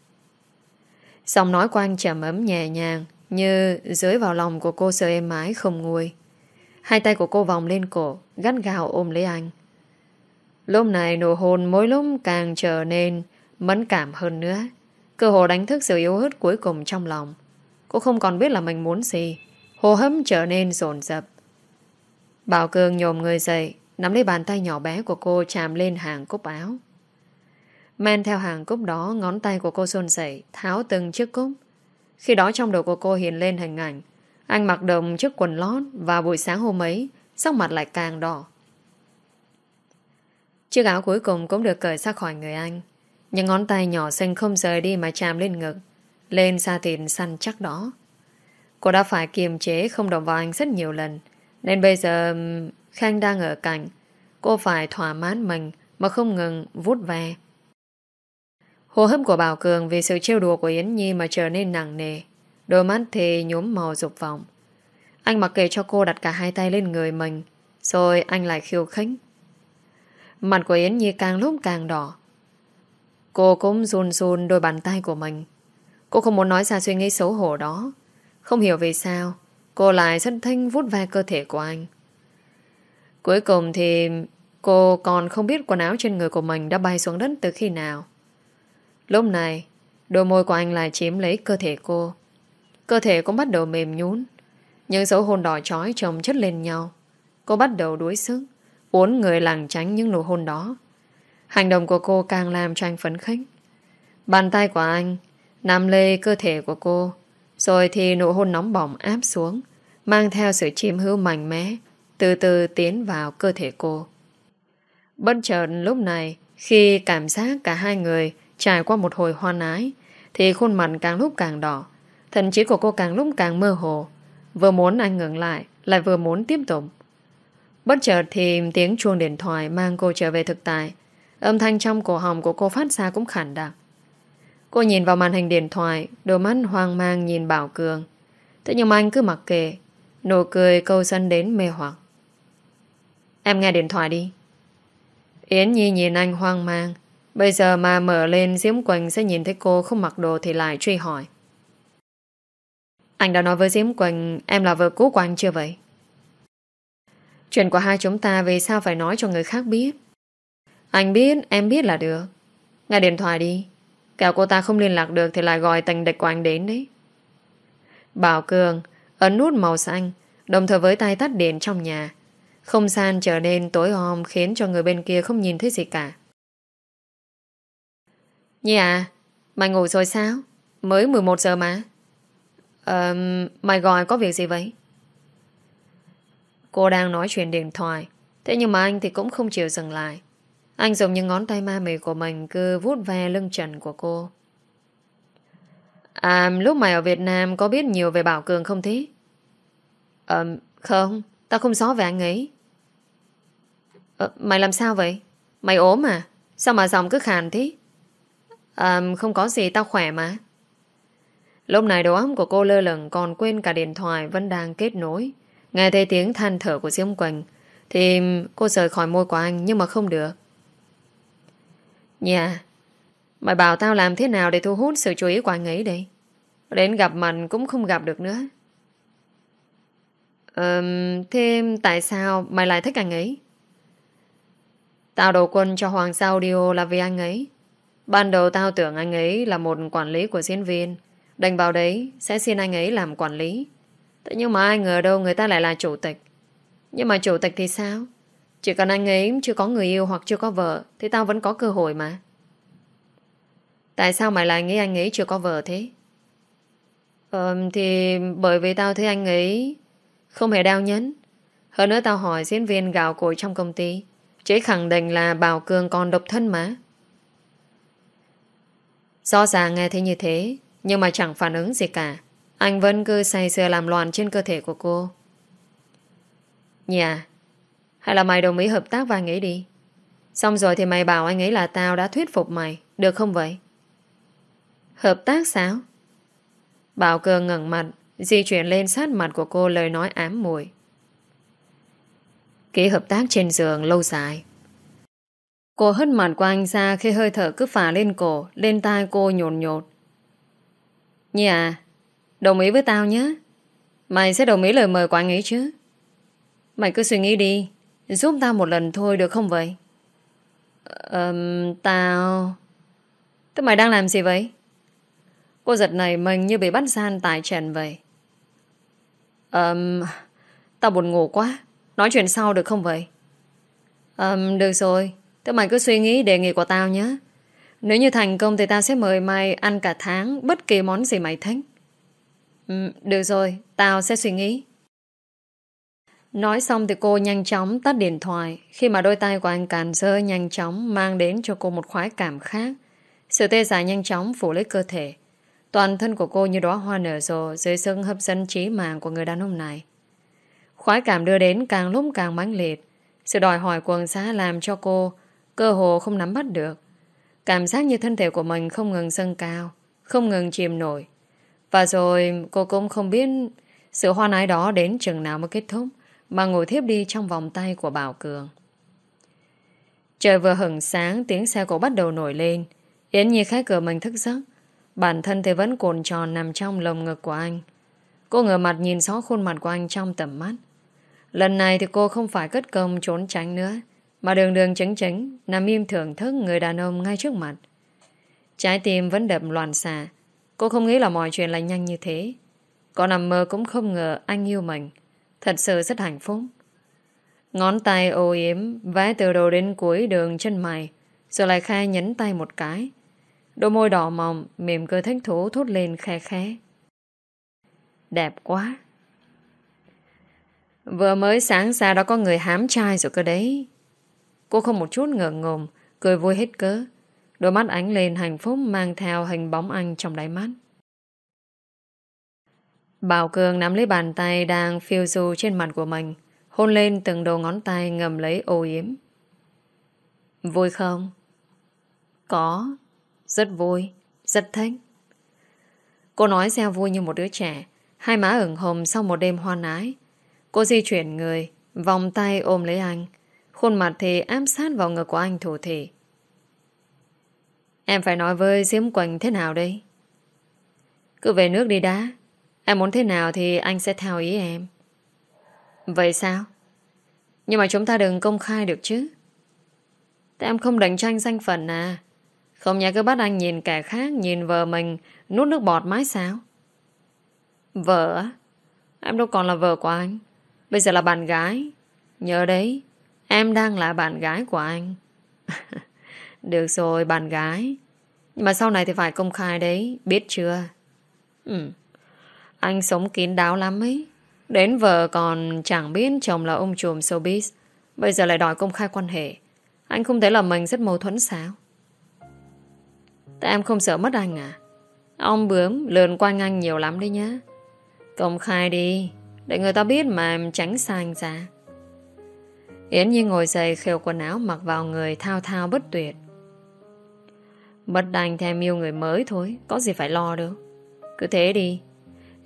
Giọng nói của anh trầm ấm nhẹ nhàng, Như dưới vào lòng của cô sợi êm mái không nguôi. Hai tay của cô vòng lên cổ, Gắt gào ôm lấy anh. Lúc này nụ hôn mỗi lúc càng trở nên Mẫn cảm hơn nữa. Cơ hồ đánh thức sự yếu hứt cuối cùng trong lòng. Cô không còn biết là mình muốn gì. Hồ hấp trở nên rồn rập Bảo Cường nhồm người dậy Nắm lấy bàn tay nhỏ bé của cô chạm lên hàng cúc áo. Men theo hàng cúc đó, ngón tay của cô xuân sẩy, tháo từng chiếc cúc. Khi đó trong đầu của cô hiện lên hình ảnh. Anh mặc đồng chiếc quần lót và buổi sáng hôm ấy, sắc mặt lại càng đỏ. Chiếc áo cuối cùng cũng được cởi ra khỏi người anh. Những ngón tay nhỏ xinh không rời đi mà chạm lên ngực, lên xa thịt săn chắc đó. Cô đã phải kiềm chế không động vào anh rất nhiều lần, nên bây giờ Khang đang ở cạnh. Cô phải thỏa mãn mình Mà không ngừng vút ve. Hồ hấp của Bảo Cường Vì sự trêu đùa của Yến Nhi mà trở nên nặng nề. Đôi mắt thì nhốm màu dục vọng. Anh mặc kệ cho cô đặt cả hai tay lên người mình Rồi anh lại khiêu khích. Mặt của Yến Nhi càng lúc càng đỏ. Cô cũng run run đôi bàn tay của mình. Cô không muốn nói ra suy nghĩ xấu hổ đó. Không hiểu vì sao Cô lại rất thanh vút ve cơ thể của anh Cuối cùng thì cô còn không biết quần áo trên người của mình đã bay xuống đất từ khi nào. Lúc này, đôi môi của anh lại chiếm lấy cơ thể cô. Cơ thể cũng bắt đầu mềm nhún. Những dấu hôn đỏ chói chồng chất lên nhau. Cô bắt đầu đuối sức, uốn người lảng tránh những nụ hôn đó. Hành động của cô càng làm cho anh phấn khích. Bàn tay của anh nằm lê cơ thể của cô, rồi thì nụ hôn nóng bỏng áp xuống, mang theo sự chiếm hữu mạnh mẽ, từ từ tiến vào cơ thể cô. Bất chợt lúc này, khi cảm giác cả hai người trải qua một hồi hoan ái, thì khuôn mặt càng lúc càng đỏ, thần trí của cô càng lúc càng mơ hồ. Vừa muốn anh ngừng lại, lại vừa muốn tiếp tục. Bất chợt thì tiếng chuông điện thoại mang cô trở về thực tại. Âm thanh trong cổ họng của cô phát ra cũng khản đặc. Cô nhìn vào màn hình điện thoại, đôi mắt hoang mang nhìn Bảo Cường. Thế nhưng mà anh cứ mặc kệ, nụ cười câu sân đến mê hoặc. Em nghe điện thoại đi. Yến Nhi nhìn anh hoang mang. Bây giờ mà mở lên Diễm Quỳnh sẽ nhìn thấy cô không mặc đồ thì lại truy hỏi. Anh đã nói với Diễm Quỳnh em là vợ cũ của anh chưa vậy? Chuyện của hai chúng ta vì sao phải nói cho người khác biết? Anh biết, em biết là được. Nghe điện thoại đi. Kẻo cô ta không liên lạc được thì lại gọi tình địch của anh đến đấy. Bảo Cường ấn nút màu xanh đồng thời với tay tắt điện trong nhà không gian trở nên tối om khiến cho người bên kia không nhìn thấy gì cả. Nhi à, mày ngủ rồi sao? Mới 11 giờ mà. Ờ, mày gọi có việc gì vậy? Cô đang nói chuyện điện thoại. Thế nhưng mà anh thì cũng không chịu dừng lại. Anh dùng những ngón tay ma mị của mình cứ vuốt ve lưng trần của cô. À, lúc mày ở Việt Nam có biết nhiều về Bảo Cường không thế? Ờ, không, tao không rõ về anh ấy. Ờ, mày làm sao vậy? Mày ốm à? Sao mà giọng cứ khàn thế? À, không có gì, tao khỏe mà. Lúc này đầu óc của cô lơ lửng còn quên cả điện thoại vẫn đang kết nối. Nghe thấy tiếng than thở của Diễm Quỳnh thì cô rời khỏi môi của anh nhưng mà không được. Nhà, mày bảo tao làm thế nào để thu hút sự chú ý của anh ấy đây? Đến gặp mặt cũng không gặp được nữa. Ừm, thế tại sao mày lại thích anh ấy? Tao đầu quân cho Hoàng Sao Audio là vì anh ấy. Ban đầu tao tưởng anh ấy là một quản lý của diễn viên. Đành vào đấy sẽ xin anh ấy làm quản lý. Thế nhưng mà ai ngờ đâu người ta lại là chủ tịch. Nhưng mà chủ tịch thì sao? Chỉ cần anh ấy chưa có người yêu hoặc chưa có vợ thì tao vẫn có cơ hội mà. Tại sao mày lại nghĩ anh ấy chưa có vợ thế? Ờ, thì bởi vì tao thấy anh ấy không hề đau nhấn. Hơn nữa tao hỏi diễn viên gạo cội trong công ty. Chế khẳng định là Bảo Cường còn độc thân mà. Rõ ràng nghe thấy như thế Nhưng mà chẳng phản ứng gì cả Anh vẫn cứ say sưa làm loạn trên cơ thể của cô Nhà hay là mày đồng ý hợp tác và nghĩ đi Xong rồi thì mày bảo anh ấy là tao đã thuyết phục mày Được không vậy Hợp tác sao Bảo cơ ngẩng mặt Di chuyển lên sát mặt của cô lời nói ám mùi Ký hợp tác trên giường lâu dài Cô hất mặt của anh ra khi hơi thở cứ phả lên cổ, lên tai cô nhột nhột. Nhi à, đồng ý với tao nhé. Mày sẽ đồng ý lời mời của anh ấy chứ. Mày cứ suy nghĩ đi, giúp tao một lần thôi được không vậy? Ờm, tao... Thế mày đang làm gì vậy? Cô giật này mình như bị bắt gian tại trần vậy. Ờm, Tao buồn ngủ quá Nói chuyện sau được không vậy Ờm, Được rồi Thế mày cứ suy nghĩ đề nghị của tao nhé Nếu như thành công thì tao sẽ mời mày ăn cả tháng bất kỳ món gì mày thích. Ừ, được rồi, tao sẽ suy nghĩ. Nói xong thì cô nhanh chóng tắt điện thoại khi mà đôi tay của anh càn dơ nhanh chóng mang đến cho cô một khoái cảm khác. Sự tê dại nhanh chóng phủ lấy cơ thể. Toàn thân của cô như đóa hoa nở rộ dưới sân hấp dẫn trí mạng của người đàn ông này. Khoái cảm đưa đến càng lúc càng mãnh liệt. Sự đòi hỏi của ông xã làm cho cô Cơ hồ không nắm bắt được Cảm giác như thân thể của mình không ngừng dâng cao, Không ngừng chìm nổi Và rồi cô cũng không biết Sự hoan ái đó đến chừng nào mới kết thúc mà ngồi thiếp đi trong vòng tay của Bảo Cường. Trời vừa hừng sáng, Tiếng xe cổ bắt đầu nổi lên. Yến Nhi khai cửa mình thức giấc. Bản thân thì vẫn cuộn tròn nằm trong lồng ngực của anh. Cô ngửa mặt nhìn rõ khuôn mặt của anh trong tầm mắt. Lần này thì cô không phải cất công trốn tránh nữa, mà đường đường chánh chánh Nằm im thưởng thức người đàn ông ngay trước mặt. Trái tim vẫn đập loạn xạ. Cô không nghĩ là mọi chuyện lại nhanh như thế. Có nằm mơ cũng không ngờ anh yêu mình. Thật sự rất hạnh phúc. Ngón tay ô yếm, Vái từ đầu đến cuối đường chân mày, Rồi lại khai nhấn tay một cái. Đôi môi đỏ mỏng Mềm cơ thích thú thốt lên khe khẽ. Đẹp quá. Vừa mới sáng ra đó có người hám trai rồi cơ đấy. Cô không một chút ngượng ngồm Cười vui hết cớ. Đôi mắt ánh lên hạnh phúc mang theo hình bóng anh trong đáy mắt. Bảo Cường nắm lấy bàn tay đang phiêu du trên mặt của mình, Hôn lên từng đầu ngón tay ngầm lấy ô yếm. Vui không? Có. Rất vui. Rất thích. Cô nói ra vui như một đứa trẻ, Hai má ửng hồng sau một đêm hoan ái Cô di chuyển người, Vòng tay ôm lấy anh. Khuôn mặt thì ám sát vào ngực của anh thủ thị. Em phải nói với Diễm Quỳnh thế nào đây? Cứ về nước đi đã. Em muốn thế nào thì anh sẽ theo ý em. Vậy sao? Nhưng mà chúng ta đừng công khai được chứ. Tại em không đánh tranh danh phần à. Không nhẽ cứ bắt anh nhìn kẻ khác, Nhìn vợ mình, Nuốt nước bọt mái sao? Vợ Em đâu còn là vợ của anh. Bây giờ là bạn gái. Nhớ đấy, Em đang là bạn gái của anh. Được rồi, bạn gái. Nhưng mà sau này thì phải công khai đấy, Biết chưa? Ừ. Anh sống kín đáo lắm ấy. Đến vợ còn chẳng biết chồng là ông trùm showbiz. Bây giờ lại đòi công khai quan hệ. Anh không thấy là mình rất mâu thuẫn sao? Tại em không sợ mất anh à? Ông bướm lượn quanh anh nhiều lắm đấy nhá. Công khai đi Để người ta biết mà em tránh xa anh ra. Yến Nhi ngồi dậy khều quần áo mặc vào người thao thao bất tuyệt. Bất đành thì em yêu người mới thôi, có gì phải lo đâu. Cứ thế đi.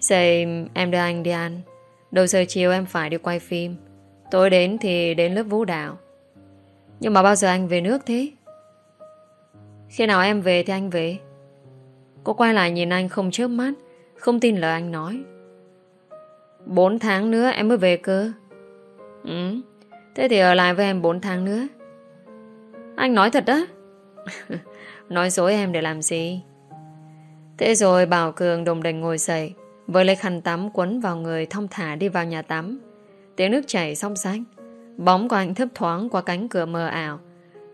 Dậy em đưa anh đi ăn. Đầu giờ chiều em phải đi quay phim. Tối đến thì đến lớp vũ đạo. Nhưng mà bao giờ anh về nước thế? Khi nào em về thì anh về. Cô quay lại nhìn anh không chớp mắt, không tin lời anh nói. Bốn tháng nữa em mới về cơ. Ừ, Thế thì ở lại với em bốn tháng nữa Anh nói thật đó Nói dối em để làm gì Thế rồi Bảo Cường đồng đành ngồi dậy với lấy khăn tắm quấn vào người Thông thả đi vào nhà tắm. Tiếng nước chảy song sánh. Bóng của anh thấp thoáng qua cánh cửa mờ ảo.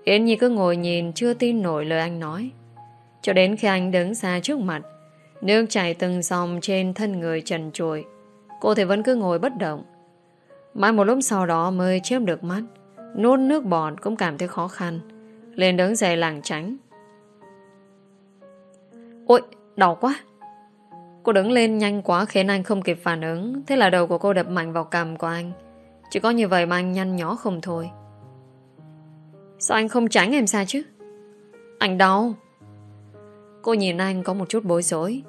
Yến Nhi cứ ngồi nhìn Chưa tin nổi lời anh nói. Cho đến khi anh đứng xa trước mặt Nước chảy từng dòng trên thân người trần trùi Cô thì vẫn cứ ngồi bất động. Mãi một lúc sau đó mới chớp được mắt Nốt nước bọt cũng cảm thấy khó khăn Lên đứng dậy làng tránh. Ôi, đau quá. Cô đứng lên nhanh quá khiến anh không kịp phản ứng. Thế là đầu của cô đập mạnh vào cằm của anh. Chỉ có như vậy mà anh nhăn nhó không thôi. Sao anh không tránh em xa chứ? Anh đau. Cô nhìn anh có một chút bối rối.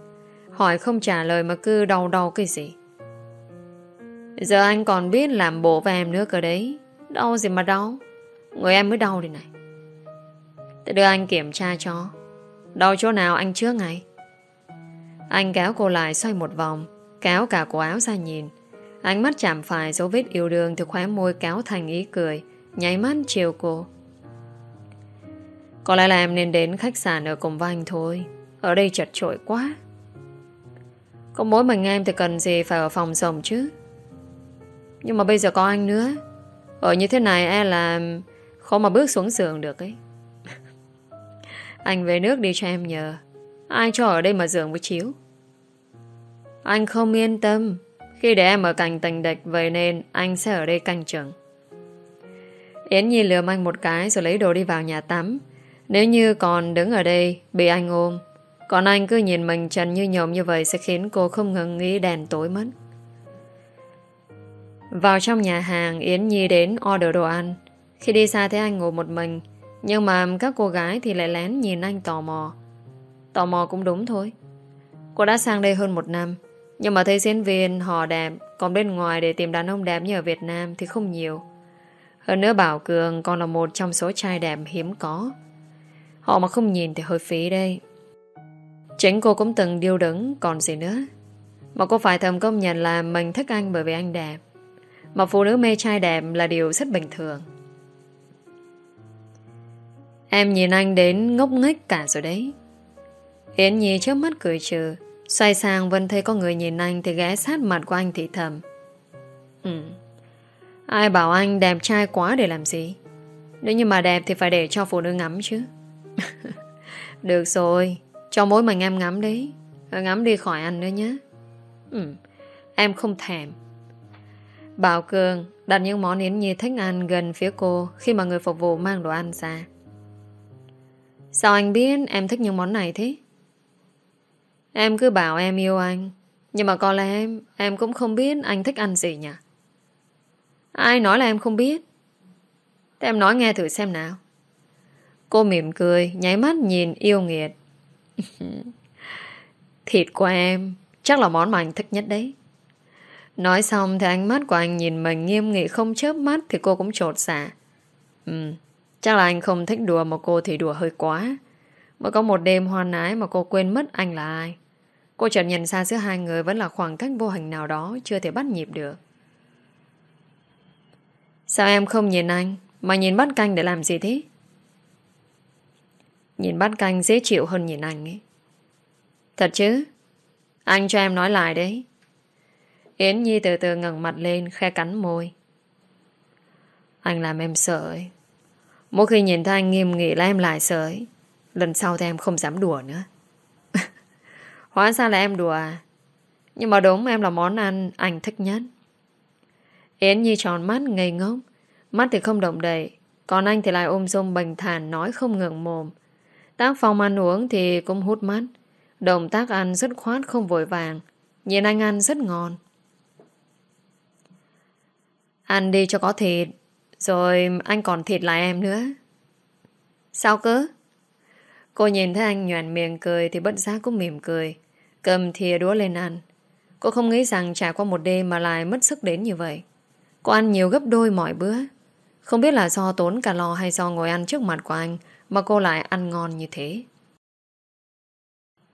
Hỏi không trả lời mà cứ đau đau cái gì. Giờ anh còn biết làm bộ với em nữa cơ đấy. Đau gì mà đau. Người em mới đau đi này. Để đưa anh kiểm tra cho. Đau chỗ nào anh trước ngay. Anh kéo cô lại xoay một vòng, Kéo cả cổ áo ra nhìn. Ánh mắt chạm phải dấu vết yêu đương Từ khóe môi kéo thành ý cười, Nháy mắt chiều cô. Có lẽ là em nên đến khách sạn Ở cùng với anh thôi. Ở đây chật trội quá. Có mỗi mình em thì cần gì Phải ở phòng rồng chứ? Nhưng mà bây giờ có anh nữa. Ở như thế này e là Khó mà bước xuống giường được ấy. Anh về nước đi cho em nhờ. Ai cho ở đây mà giường với chiếu? Anh không yên tâm. Khi để em ở cạnh tình địch Vậy nên anh sẽ ở đây canh chừng. Yến Nhi lườm anh một cái Rồi lấy đồ đi vào nhà tắm. Nếu như còn đứng ở đây, Bị anh ôm, Còn anh cứ nhìn mình trần như nhộm như vậy Sẽ khiến cô không ngừng nghĩ đèn tối mất. Vào trong nhà hàng, Yến Nhi đến order đồ ăn. Khi đi xa thấy anh ngồi một mình, Nhưng mà các cô gái thì lại lén nhìn anh tò mò. Tò mò cũng đúng thôi. Cô đã sang đây hơn một năm nhưng mà thấy diễn viên họ đẹp, Còn bên ngoài để tìm đàn ông đẹp như ở Việt Nam Thì không nhiều. Hơn nữa Bảo Cường còn là một trong số trai đẹp hiếm có. Họ mà không nhìn thì hơi phí đây Chính cô cũng từng điêu đứng, Còn gì nữa. Mà cô phải thầm công nhận là Mình thích anh bởi vì anh đẹp. Mà phụ nữ mê trai đẹp là điều rất bình thường. Em nhìn anh đến ngốc nghếch cả rồi đấy. Yến Nhi trước mắt cười trừ. Xoay sang Vân thấy có người nhìn anh Thì ghé sát mặt của anh thì thầm. Ừ. Ai bảo anh đẹp trai quá để làm gì? Nếu như mà đẹp thì phải để cho phụ nữ ngắm chứ. Được rồi, Cho mỗi mình em ngắm đấy. Ngắm đi khỏi anh nữa nhé. Ừ Em không thèm. Bảo Cường đặt những món Yến Nhi thích ăn gần phía cô Khi mà người phục vụ mang đồ ăn ra. Sao anh biết em thích những món này thế? Em cứ bảo em yêu anh Nhưng mà có lẽ em Em cũng không biết anh thích ăn gì nhỉ Ai nói là em không biết Thế em nói nghe thử xem nào Cô mỉm cười Nháy mắt nhìn yêu nghiệt Thịt của em Chắc là món mà anh thích nhất đấy Nói xong thì ánh mắt của anh nhìn mình nghiêm nghị không chớp mắt thì cô cũng trột xả. Ừ, chắc là anh không thích đùa mà cô thì đùa hơi quá. Mới có một đêm hoan ái mà cô quên mất anh là ai. Cô chợt nhận ra giữa hai người vẫn là khoảng cách vô hình nào đó chưa thể bắt nhịp được. Sao em không nhìn anh, mà nhìn bắt canh để làm gì thế? Nhìn bắt canh dễ chịu hơn nhìn anh ấy. Thật chứ? Anh cho em nói lại đấy. Yến Nhi từ từ ngẩng mặt lên, khe cắn môi. Anh làm em sợ ấy. Mỗi khi nhìn thấy anh nghiêm nghị là em lại sợ ấy. Lần sau thì em không dám đùa nữa. Hóa ra là em đùa à? Nhưng mà đúng, em là món ăn anh thích nhất. Yến Nhi tròn mắt, ngây ngốc. Mắt thì không động đậy. Còn anh thì lại ôm dung bình thản, nói không ngừng mồm. Tác phong ăn uống thì cũng hút mắt. Động tác ăn rất khoát, không vội vàng. Nhìn anh ăn rất ngon. Ăn đi cho có thịt. Rồi anh còn thịt lại em nữa. Sao cơ? Cô nhìn thấy anh nhoàn miệng cười thì bất giác cũng mỉm cười. Cầm thìa đũa lên ăn. Cô không nghĩ rằng trải qua một đêm mà lại mất sức đến như vậy. Cô ăn nhiều gấp đôi mọi bữa. Không biết là do tốn cả lò hay do ngồi ăn trước mặt của anh mà cô lại ăn ngon như thế.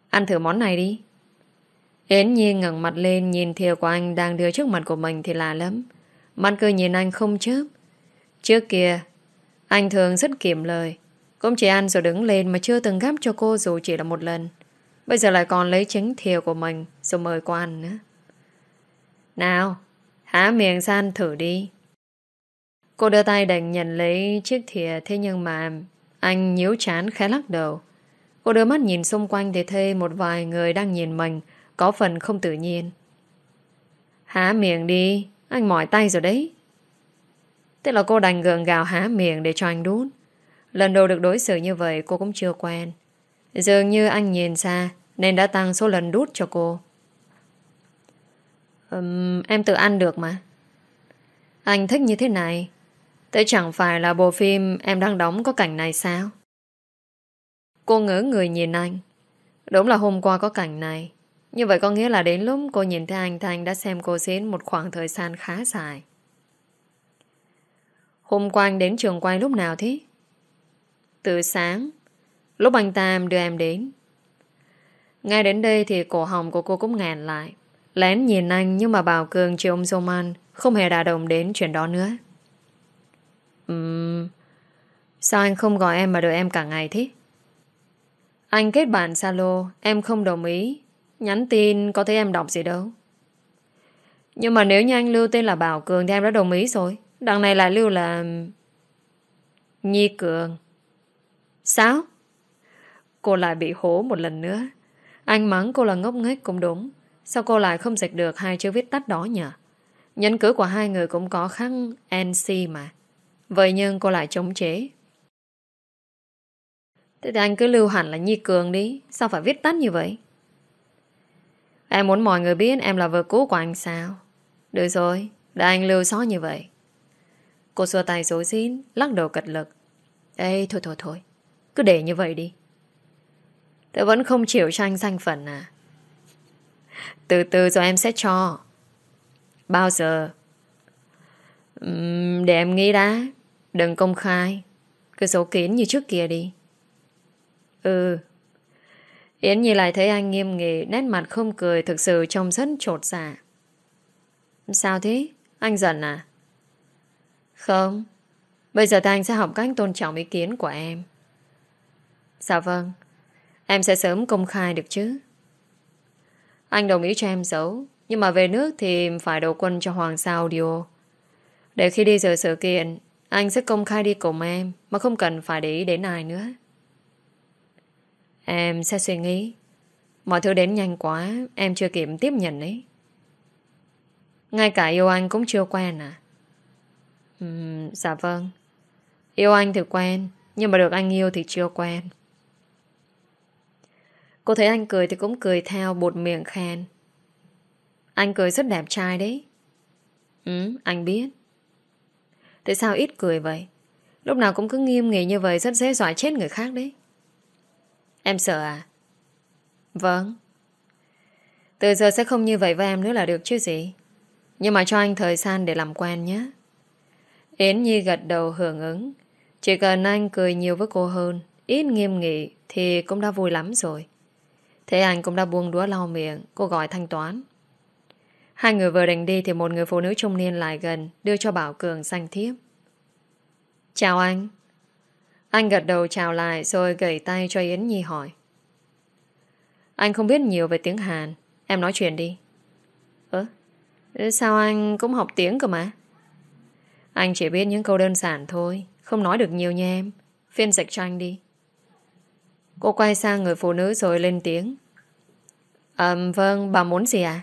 Ăn thử món này đi. Yến Nhi ngẩng mặt lên nhìn thìa của anh đang đưa trước mặt của mình thì lạ lắm. Mặt cười nhìn anh không chớp. Trước kia, anh thường rất kiệm lời. Cũng chỉ ăn rồi đứng lên mà chưa từng gắp cho cô dù chỉ là một lần. Bây giờ lại còn lấy trứng thìa của mình rồi mời cô ăn nữa. Nào, há miệng ra ăn thử đi. Cô đưa tay đành nhận lấy chiếc thìa thế nhưng mà anh nhíu chán khẽ lắc đầu. Cô đưa mắt nhìn xung quanh để thấy một vài người đang nhìn mình có phần không tự nhiên. Há miệng đi, anh mỏi tay rồi đấy. Thế là cô đành gượng gào há miệng để cho anh đút. Lần đầu được đối xử như vậy cô cũng chưa quen. Dường như anh nhìn xa Nên đã tăng số lần đút cho cô. Um, Em tự ăn được mà. Anh thích như thế này. Thế chẳng phải là bộ phim Em đang đóng có cảnh này sao? Cô ngỡ người nhìn anh. Đúng là hôm qua có cảnh này. Như vậy có nghĩa là đến lúc cô nhìn thấy anh Thanh đã xem cô diễn một khoảng thời gian khá dài. Hôm qua anh đến trường quay lúc nào thế? Từ sáng Lúc anh Tam đưa em đến Ngay đến đây thì cổ họng của cô cũng ngàn lại Lén nhìn anh nhưng mà Bảo Cường chiều ông Zoman không hề đà đồng đến chuyện đó nữa. Ừm... sao anh không gọi em mà đợi em cả ngày thế? Anh kết bạn salo em không đồng ý. Nhắn tin, có thấy em đọc gì đâu. Nhưng mà nếu như anh lưu tên là Bảo Cường thì em đã đồng ý rồi. Đằng này lại lưu là... Nhi Cường. Sao? Cô lại bị hố một lần nữa. Anh mắng cô là ngốc nghếch cũng đúng. Sao cô lại không dịch được hai chữ viết tắt đó nhỉ? Nhấn cử của hai người cũng có khăn NC mà. Vậy nhưng cô lại chống chế. Thế thì anh cứ lưu hẳn là Nhi Cường đi. Sao phải viết tắt như vậy? Em muốn mọi người biết em là vợ cũ của anh sao? Được rồi, để anh lưu xó như vậy. Cô xua tay dối xin, lắc đầu cật lực. Ê, thôi thôi thôi, cứ để như vậy đi. Tớ vẫn không chịu cho anh danh phận à. Từ từ rồi em sẽ cho. Bao giờ? Uhm, để em nghĩ đã. Đừng công khai. Cứ giấu kín như trước kia đi. Ừ. Yến nhìn lại thấy anh nghiêm nghị, nét mặt không cười thực sự trông rất trột dạ. Sao thế? Anh giận à? Không. Bây giờ thì anh sẽ học cách tôn trọng ý kiến của em. Dạ vâng. Em sẽ sớm công khai được chứ. Anh đồng ý cho em giấu Nhưng mà về nước thì phải đầu quân cho Hoàng Sa Audio Để khi đi dự sự kiện Anh sẽ công khai đi cùng em Mà không cần phải để ý đến ai nữa. Em sẽ suy nghĩ. Mọi thứ đến nhanh quá Em chưa kịp tiếp nhận ấy. Ngay cả yêu anh cũng chưa quen à? Uhm, Dạ vâng. Yêu anh thì quen Nhưng mà được anh yêu thì chưa quen. Cô thấy anh cười thì cũng cười theo bột miệng khen. Anh cười rất đẹp trai đấy. Ừ, anh biết. Tại sao ít cười vậy? Lúc nào cũng cứ nghiêm nghị như vậy rất dễ dọa chết người khác đấy. Em sợ à? Vâng. Từ giờ sẽ không như vậy với em nữa là được chứ gì. Nhưng mà cho anh thời gian để làm quen nhé. Yến Nhi gật đầu hưởng ứng. Chỉ cần anh cười nhiều với cô hơn, ít nghiêm nghị thì cũng đã vui lắm rồi. Thế anh cũng đã buông đũa lau miệng, Cô gọi thanh toán. Hai người vừa định đi thì một người phụ nữ trung niên lại gần, Đưa cho Bảo Cường xanh thiếp. Chào anh. Anh gật đầu chào lại Rồi gửi tay cho Yến Nhi hỏi. Anh không biết nhiều về tiếng Hàn, Em nói chuyện đi. Ơ, Sao anh cũng học tiếng cơ mà? Anh chỉ biết những câu đơn giản thôi, Không nói được nhiều nha em. Phiên dịch cho anh đi. Cô quay sang người phụ nữ rồi lên tiếng. À, vâng, bà muốn gì à?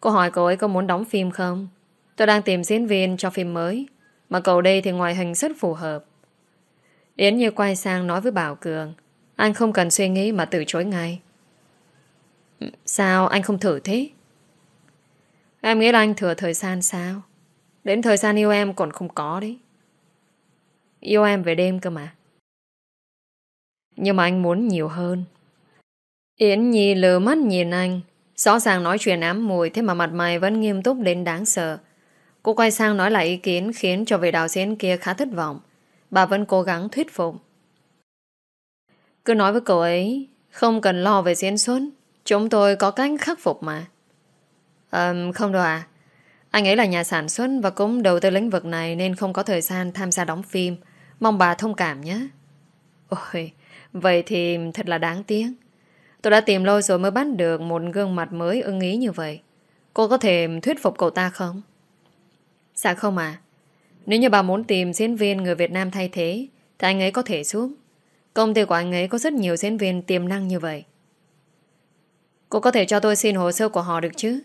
Cô hỏi cậu ấy có muốn đóng phim không? Tôi đang tìm diễn viên cho phim mới. Mà cậu đây thì ngoại hình rất phù hợp. Yến như quay sang nói với Bảo Cường. Anh không cần suy nghĩ mà từ chối ngay. Sao anh không thử thế? Em nghĩ là anh thừa thời gian sao? Đến thời gian yêu em còn không có đấy. Yêu em về đêm cơ mà. Nhưng mà anh muốn nhiều hơn. Yến Nhi lờ mắt nhìn anh. Rõ ràng nói chuyện ám mùi Thế mà mặt mày vẫn nghiêm túc đến đáng sợ. Cô quay sang nói lại ý kiến Khiến cho vị đạo diễn kia khá thất vọng. Bà vẫn cố gắng thuyết phục. Cứ nói với cậu ấy Không cần lo về diễn xuất. Chúng tôi có cách khắc phục mà. À, Không đâu à Anh ấy là nhà sản xuất Và cũng đầu tư lĩnh vực này Nên không có thời gian tham gia đóng phim. Mong bà thông cảm nhé. Ôi Vậy thì thật là đáng tiếc. Tôi đã tìm lâu rồi mới bắt được Một gương mặt mới ưng ý như vậy. Cô có thể thuyết phục cậu ta không? Dạ không à Nếu như bà muốn tìm diễn viên người Việt Nam thay thế, Thì anh ấy có thể giúp. Công ty của anh ấy có rất nhiều diễn viên tiềm năng như vậy. Cô có thể cho tôi xin hồ sơ của họ được chứ?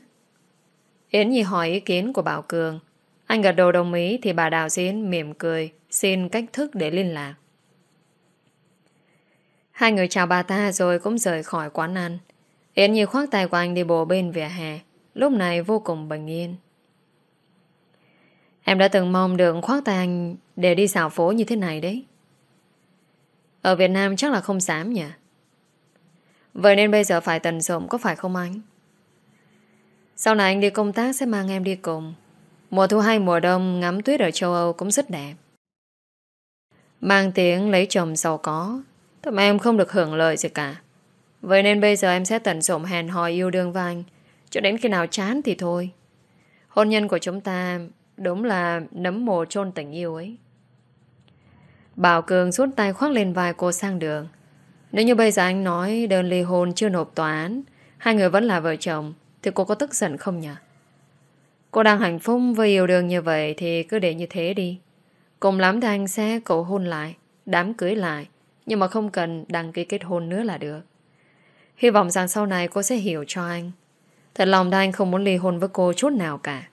Yến Nhi hỏi ý kiến của Bảo Cường. Anh gật đầu đồng ý Thì bà đào diễn mỉm cười, Xin cách thức để liên lạc. Hai người chào bà ta rồi cũng rời khỏi quán ăn. Yến Nhi khoác tay của anh đi bộ bên vỉa hè. Lúc này vô cùng bình yên. Em đã từng mong được khoác tay anh để đi xào phố như thế này đấy. Ở Việt Nam chắc là không dám nhỉ? Vậy nên bây giờ phải tận dụng, có phải không anh? Sau này anh đi công tác sẽ mang em đi cùng. Mùa thu hay mùa đông, ngắm tuyết ở châu Âu cũng rất đẹp. Mang tiếng lấy chồng giàu có Thế mà em không được hưởng lợi gì cả. Vậy nên bây giờ em sẽ tận dụng hẹn hò yêu đương với anh. Cho đến khi nào chán thì thôi. Hôn nhân của chúng ta Đúng là nấm mồ chôn tình yêu ấy. Bảo Cường rút tay khoác lên vai cô sang đường. Nếu như bây giờ anh nói Đơn ly hôn chưa nộp tòa án, Hai người vẫn là vợ chồng, Thì cô có tức giận không nhỉ? Cô đang hạnh phúc với yêu đương như vậy Thì cứ để như thế đi. Cùng lắm thì anh sẽ cầu hôn lại, Đám cưới lại nhưng mà không cần đăng ký kết hôn nữa là được. Hy vọng rằng sau này cô sẽ hiểu cho anh. Thật lòng thì anh không muốn ly hôn với cô chút nào cả.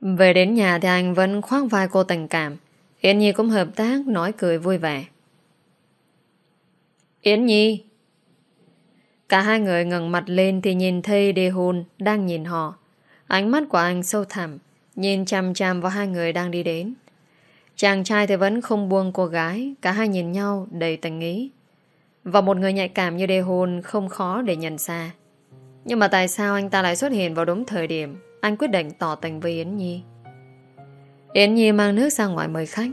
Về đến nhà thì anh vẫn khoác vai cô tình cảm. Yến Nhi cũng hợp tác, Nói cười vui vẻ. Yến Nhi! Cả hai người ngẩng mặt lên Thì nhìn thấy Đê Hôn đang nhìn họ. Ánh mắt của anh sâu thẳm, Nhìn chăm chăm vào hai người đang đi đến. Chàng trai thì vẫn không buông cô gái Cả hai nhìn nhau đầy tình ý. Và một người nhạy cảm như đề hồn Không khó để nhận ra. Nhưng mà tại sao anh ta lại xuất hiện vào đúng thời điểm? Anh quyết định tỏ tình với Yến Nhi. Yến Nhi mang nước ra ngoài mời khách.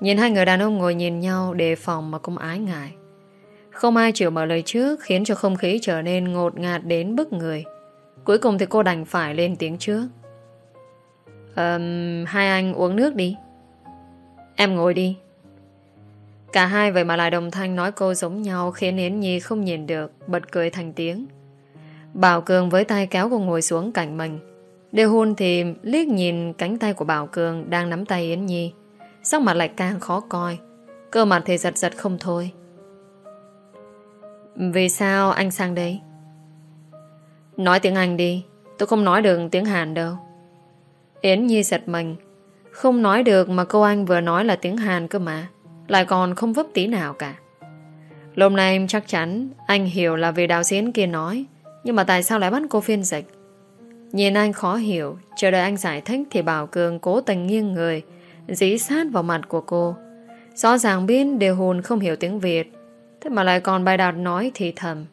Nhìn hai người đàn ông ngồi nhìn nhau Đề phòng mà cũng ái ngại. Không ai chịu mở lời trước Khiến cho không khí trở nên ngột ngạt đến bức người. Cuối cùng thì cô đành phải lên tiếng trước. Um, Hai anh uống nước đi. Em ngồi đi. Cả hai vậy mà lại đồng thanh nói cô giống nhau Khiến Yến Nhi không nhìn được, Bật cười thành tiếng. Bảo Cường với tay kéo cô ngồi xuống cạnh mình. Đều hôn thì liếc nhìn cánh tay của Bảo Cường Đang nắm tay Yến Nhi. Sắc mặt lại càng khó coi. Cơ mặt thì giật giật không thôi. Vì sao anh sang đây? Nói tiếng Anh đi. Tôi không nói được tiếng Hàn đâu. Yến Nhi giật mình. Không nói được mà cô anh vừa nói là tiếng Hàn cơ mà. Lại còn không vấp tí nào cả. Lúc này em chắc chắn Anh hiểu là vì đạo diễn kia nói, Nhưng mà tại sao lại bắt cô phiên dịch? Nhìn anh khó hiểu, Chờ đợi anh giải thích Thì Bảo Cường cố tình nghiêng người, Dí sát vào mặt của cô. Rõ ràng biết đều hồn không hiểu tiếng Việt, Thế mà lại còn bài đạt nói thì thầm.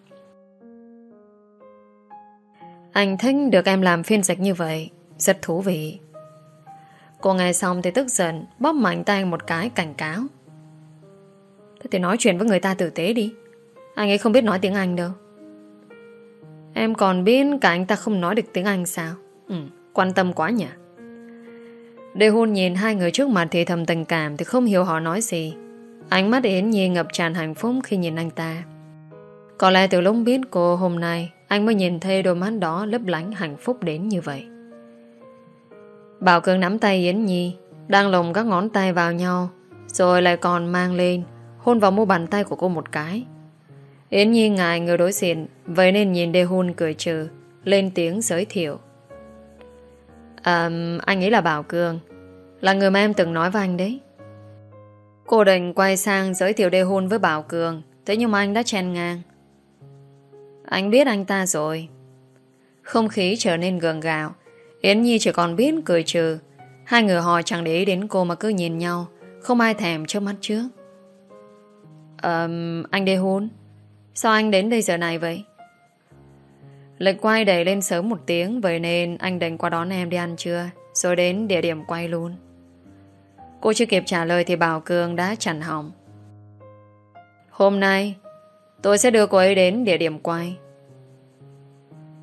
Anh thích được em làm phiên dịch như vậy, rất thú vị. Cô nghe xong thì tức giận Bóp mạnh tay một cái cảnh cáo. Thế thì nói chuyện với người ta tử tế đi. Anh ấy không biết nói tiếng Anh đâu. Em còn biết cả anh ta không nói được tiếng Anh sao? Ừ, quan tâm quá nhỉ. Đề hôn nhìn hai người trước mặt thì thầm tình cảm Thì không hiểu họ nói gì. Ánh mắt Yến Nhi ngập tràn hạnh phúc khi nhìn anh ta. Có lẽ từ lúc biết cô hôm nay Anh mới nhìn thấy đôi mắt đó lấp lánh hạnh phúc đến như vậy. Bảo Cường nắm tay Yến Nhi Đang lồng các ngón tay vào nhau Rồi lại còn mang lên Hôn vào mu bàn tay của cô một cái. Yến Nhi ngại người đối diện Vậy nên nhìn Đê Hôn cười trừ Lên tiếng giới thiệu. À, Anh ấy là Bảo Cường Là người mà em từng nói với anh đấy. Cô định quay sang giới thiệu Đê Hôn với Bảo Cường Thế nhưng mà anh đã chen ngang. Anh biết anh ta rồi. Không khí trở nên gường gạo Yến Nhi chỉ còn biết cười trừ. Hai người họ chẳng để ý đến cô mà cứ nhìn nhau Không ai thèm trước mắt trước. Um, Anh Đê Hôn? Sao anh đến đây giờ này vậy? Lịch quay đẩy lên sớm một tiếng Vậy nên anh định qua đón em đi ăn trưa Rồi đến địa điểm quay luôn. Cô chưa kịp trả lời Thì Bảo Cường đã chặn hỏng Hôm nay Tôi sẽ đưa cô ấy đến địa điểm quay.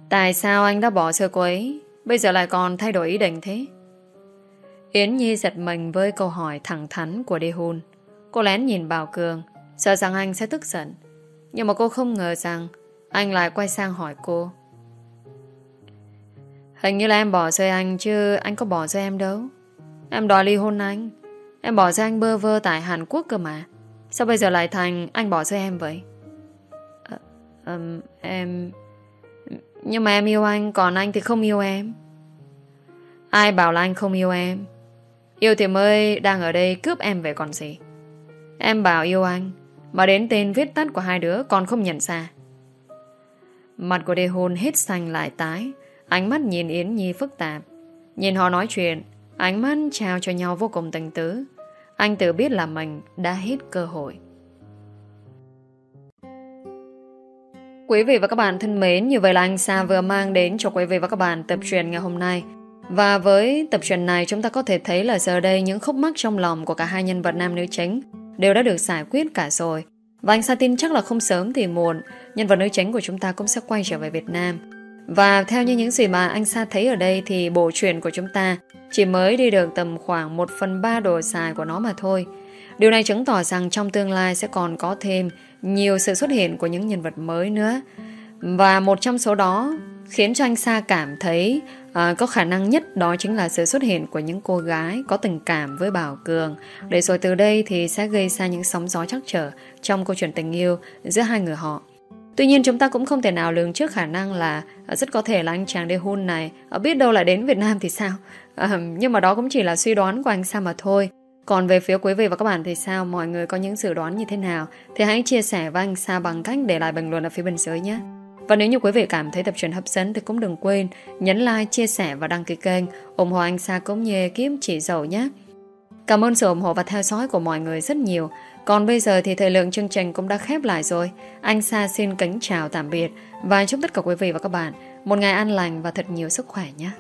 Tại sao anh đã bỏ sơ cô ấy? Bây giờ lại còn thay đổi ý định thế. Yến Nhi giật mình với câu hỏi thẳng thắn của Đê Hôn. Cô lén nhìn Bảo Cường Sợ rằng anh sẽ tức giận. Nhưng mà cô không ngờ rằng Anh lại quay sang hỏi cô. Hình như là em bỏ rơi anh Chứ anh có bỏ rơi em đâu. Em đòi ly hôn anh. Em bỏ rơi anh bơ vơ tại Hàn Quốc cơ mà. Sao bây giờ lại thành anh bỏ rơi em vậy? À, um, Em nhưng mà em yêu anh, Còn anh thì không yêu em. Ai bảo là anh không yêu em? Yêu thì mới đang ở đây cướp em về còn gì? Em bảo yêu anh, Mà đến tên viết tắt của hai đứa Còn không nhận ra. Mặt của đề hôn hết xanh lại tái, Ánh mắt nhìn Yến Nhi phức tạp. Nhìn họ nói chuyện, Ánh mắt trao cho nhau vô cùng tình tứ. Anh tự biết là mình đã hết cơ hội. Quý vị và các bạn thân mến, như vậy là anh Sa vừa mang đến cho quý vị và các bạn tập truyền ngày hôm nay. Và với tập truyền này chúng ta có thể thấy là giờ đây những khúc mắc trong lòng của cả hai nhân vật nam nữ chính đều đã được giải quyết cả rồi. Và anh Sa tin chắc là không sớm thì muộn, nhân vật nữ chính của chúng ta cũng sẽ quay trở về Việt Nam. Và theo như những gì mà anh Sa thấy ở đây thì bộ truyền của chúng ta chỉ mới đi được tầm khoảng 1 phần 3 đồ xài của nó mà thôi. Điều này chứng tỏ rằng trong tương lai sẽ còn có thêm nhiều sự xuất hiện của những nhân vật mới nữa. Và một trong số đó khiến cho anh Sa cảm thấy à, có khả năng nhất đó chính là sự xuất hiện của những cô gái có tình cảm với Bảo Cường. Để rồi từ đây thì sẽ gây ra những sóng gió chắc trở trong câu chuyện tình yêu giữa hai người họ. Tuy nhiên chúng ta cũng không thể nào lường trước khả năng là à, rất có thể là anh chàng đê hôn này à, biết đâu lại đến Việt Nam thì sao. À, nhưng mà đó cũng chỉ là suy đoán của anh Sa mà thôi. Còn về phía quý vị và các bạn thì sao? Mọi người có những dự đoán như thế nào? Thì hãy chia sẻ với anh Sa bằng cách để lại bình luận ở phía bên dưới nhé. Và nếu như quý vị cảm thấy tập truyện hấp dẫn thì cũng đừng quên nhấn like, chia sẻ và đăng ký kênh ủng hộ anh Sa cũng như kiếm chỉ dầu nhé. Cảm ơn sự ủng hộ và theo dõi của mọi người rất nhiều. Còn bây giờ thì thời lượng chương trình cũng đã khép lại rồi. Anh Sa xin kính chào tạm biệt và chúc tất cả quý vị và các bạn một ngày an lành và thật nhiều sức khỏe nhé.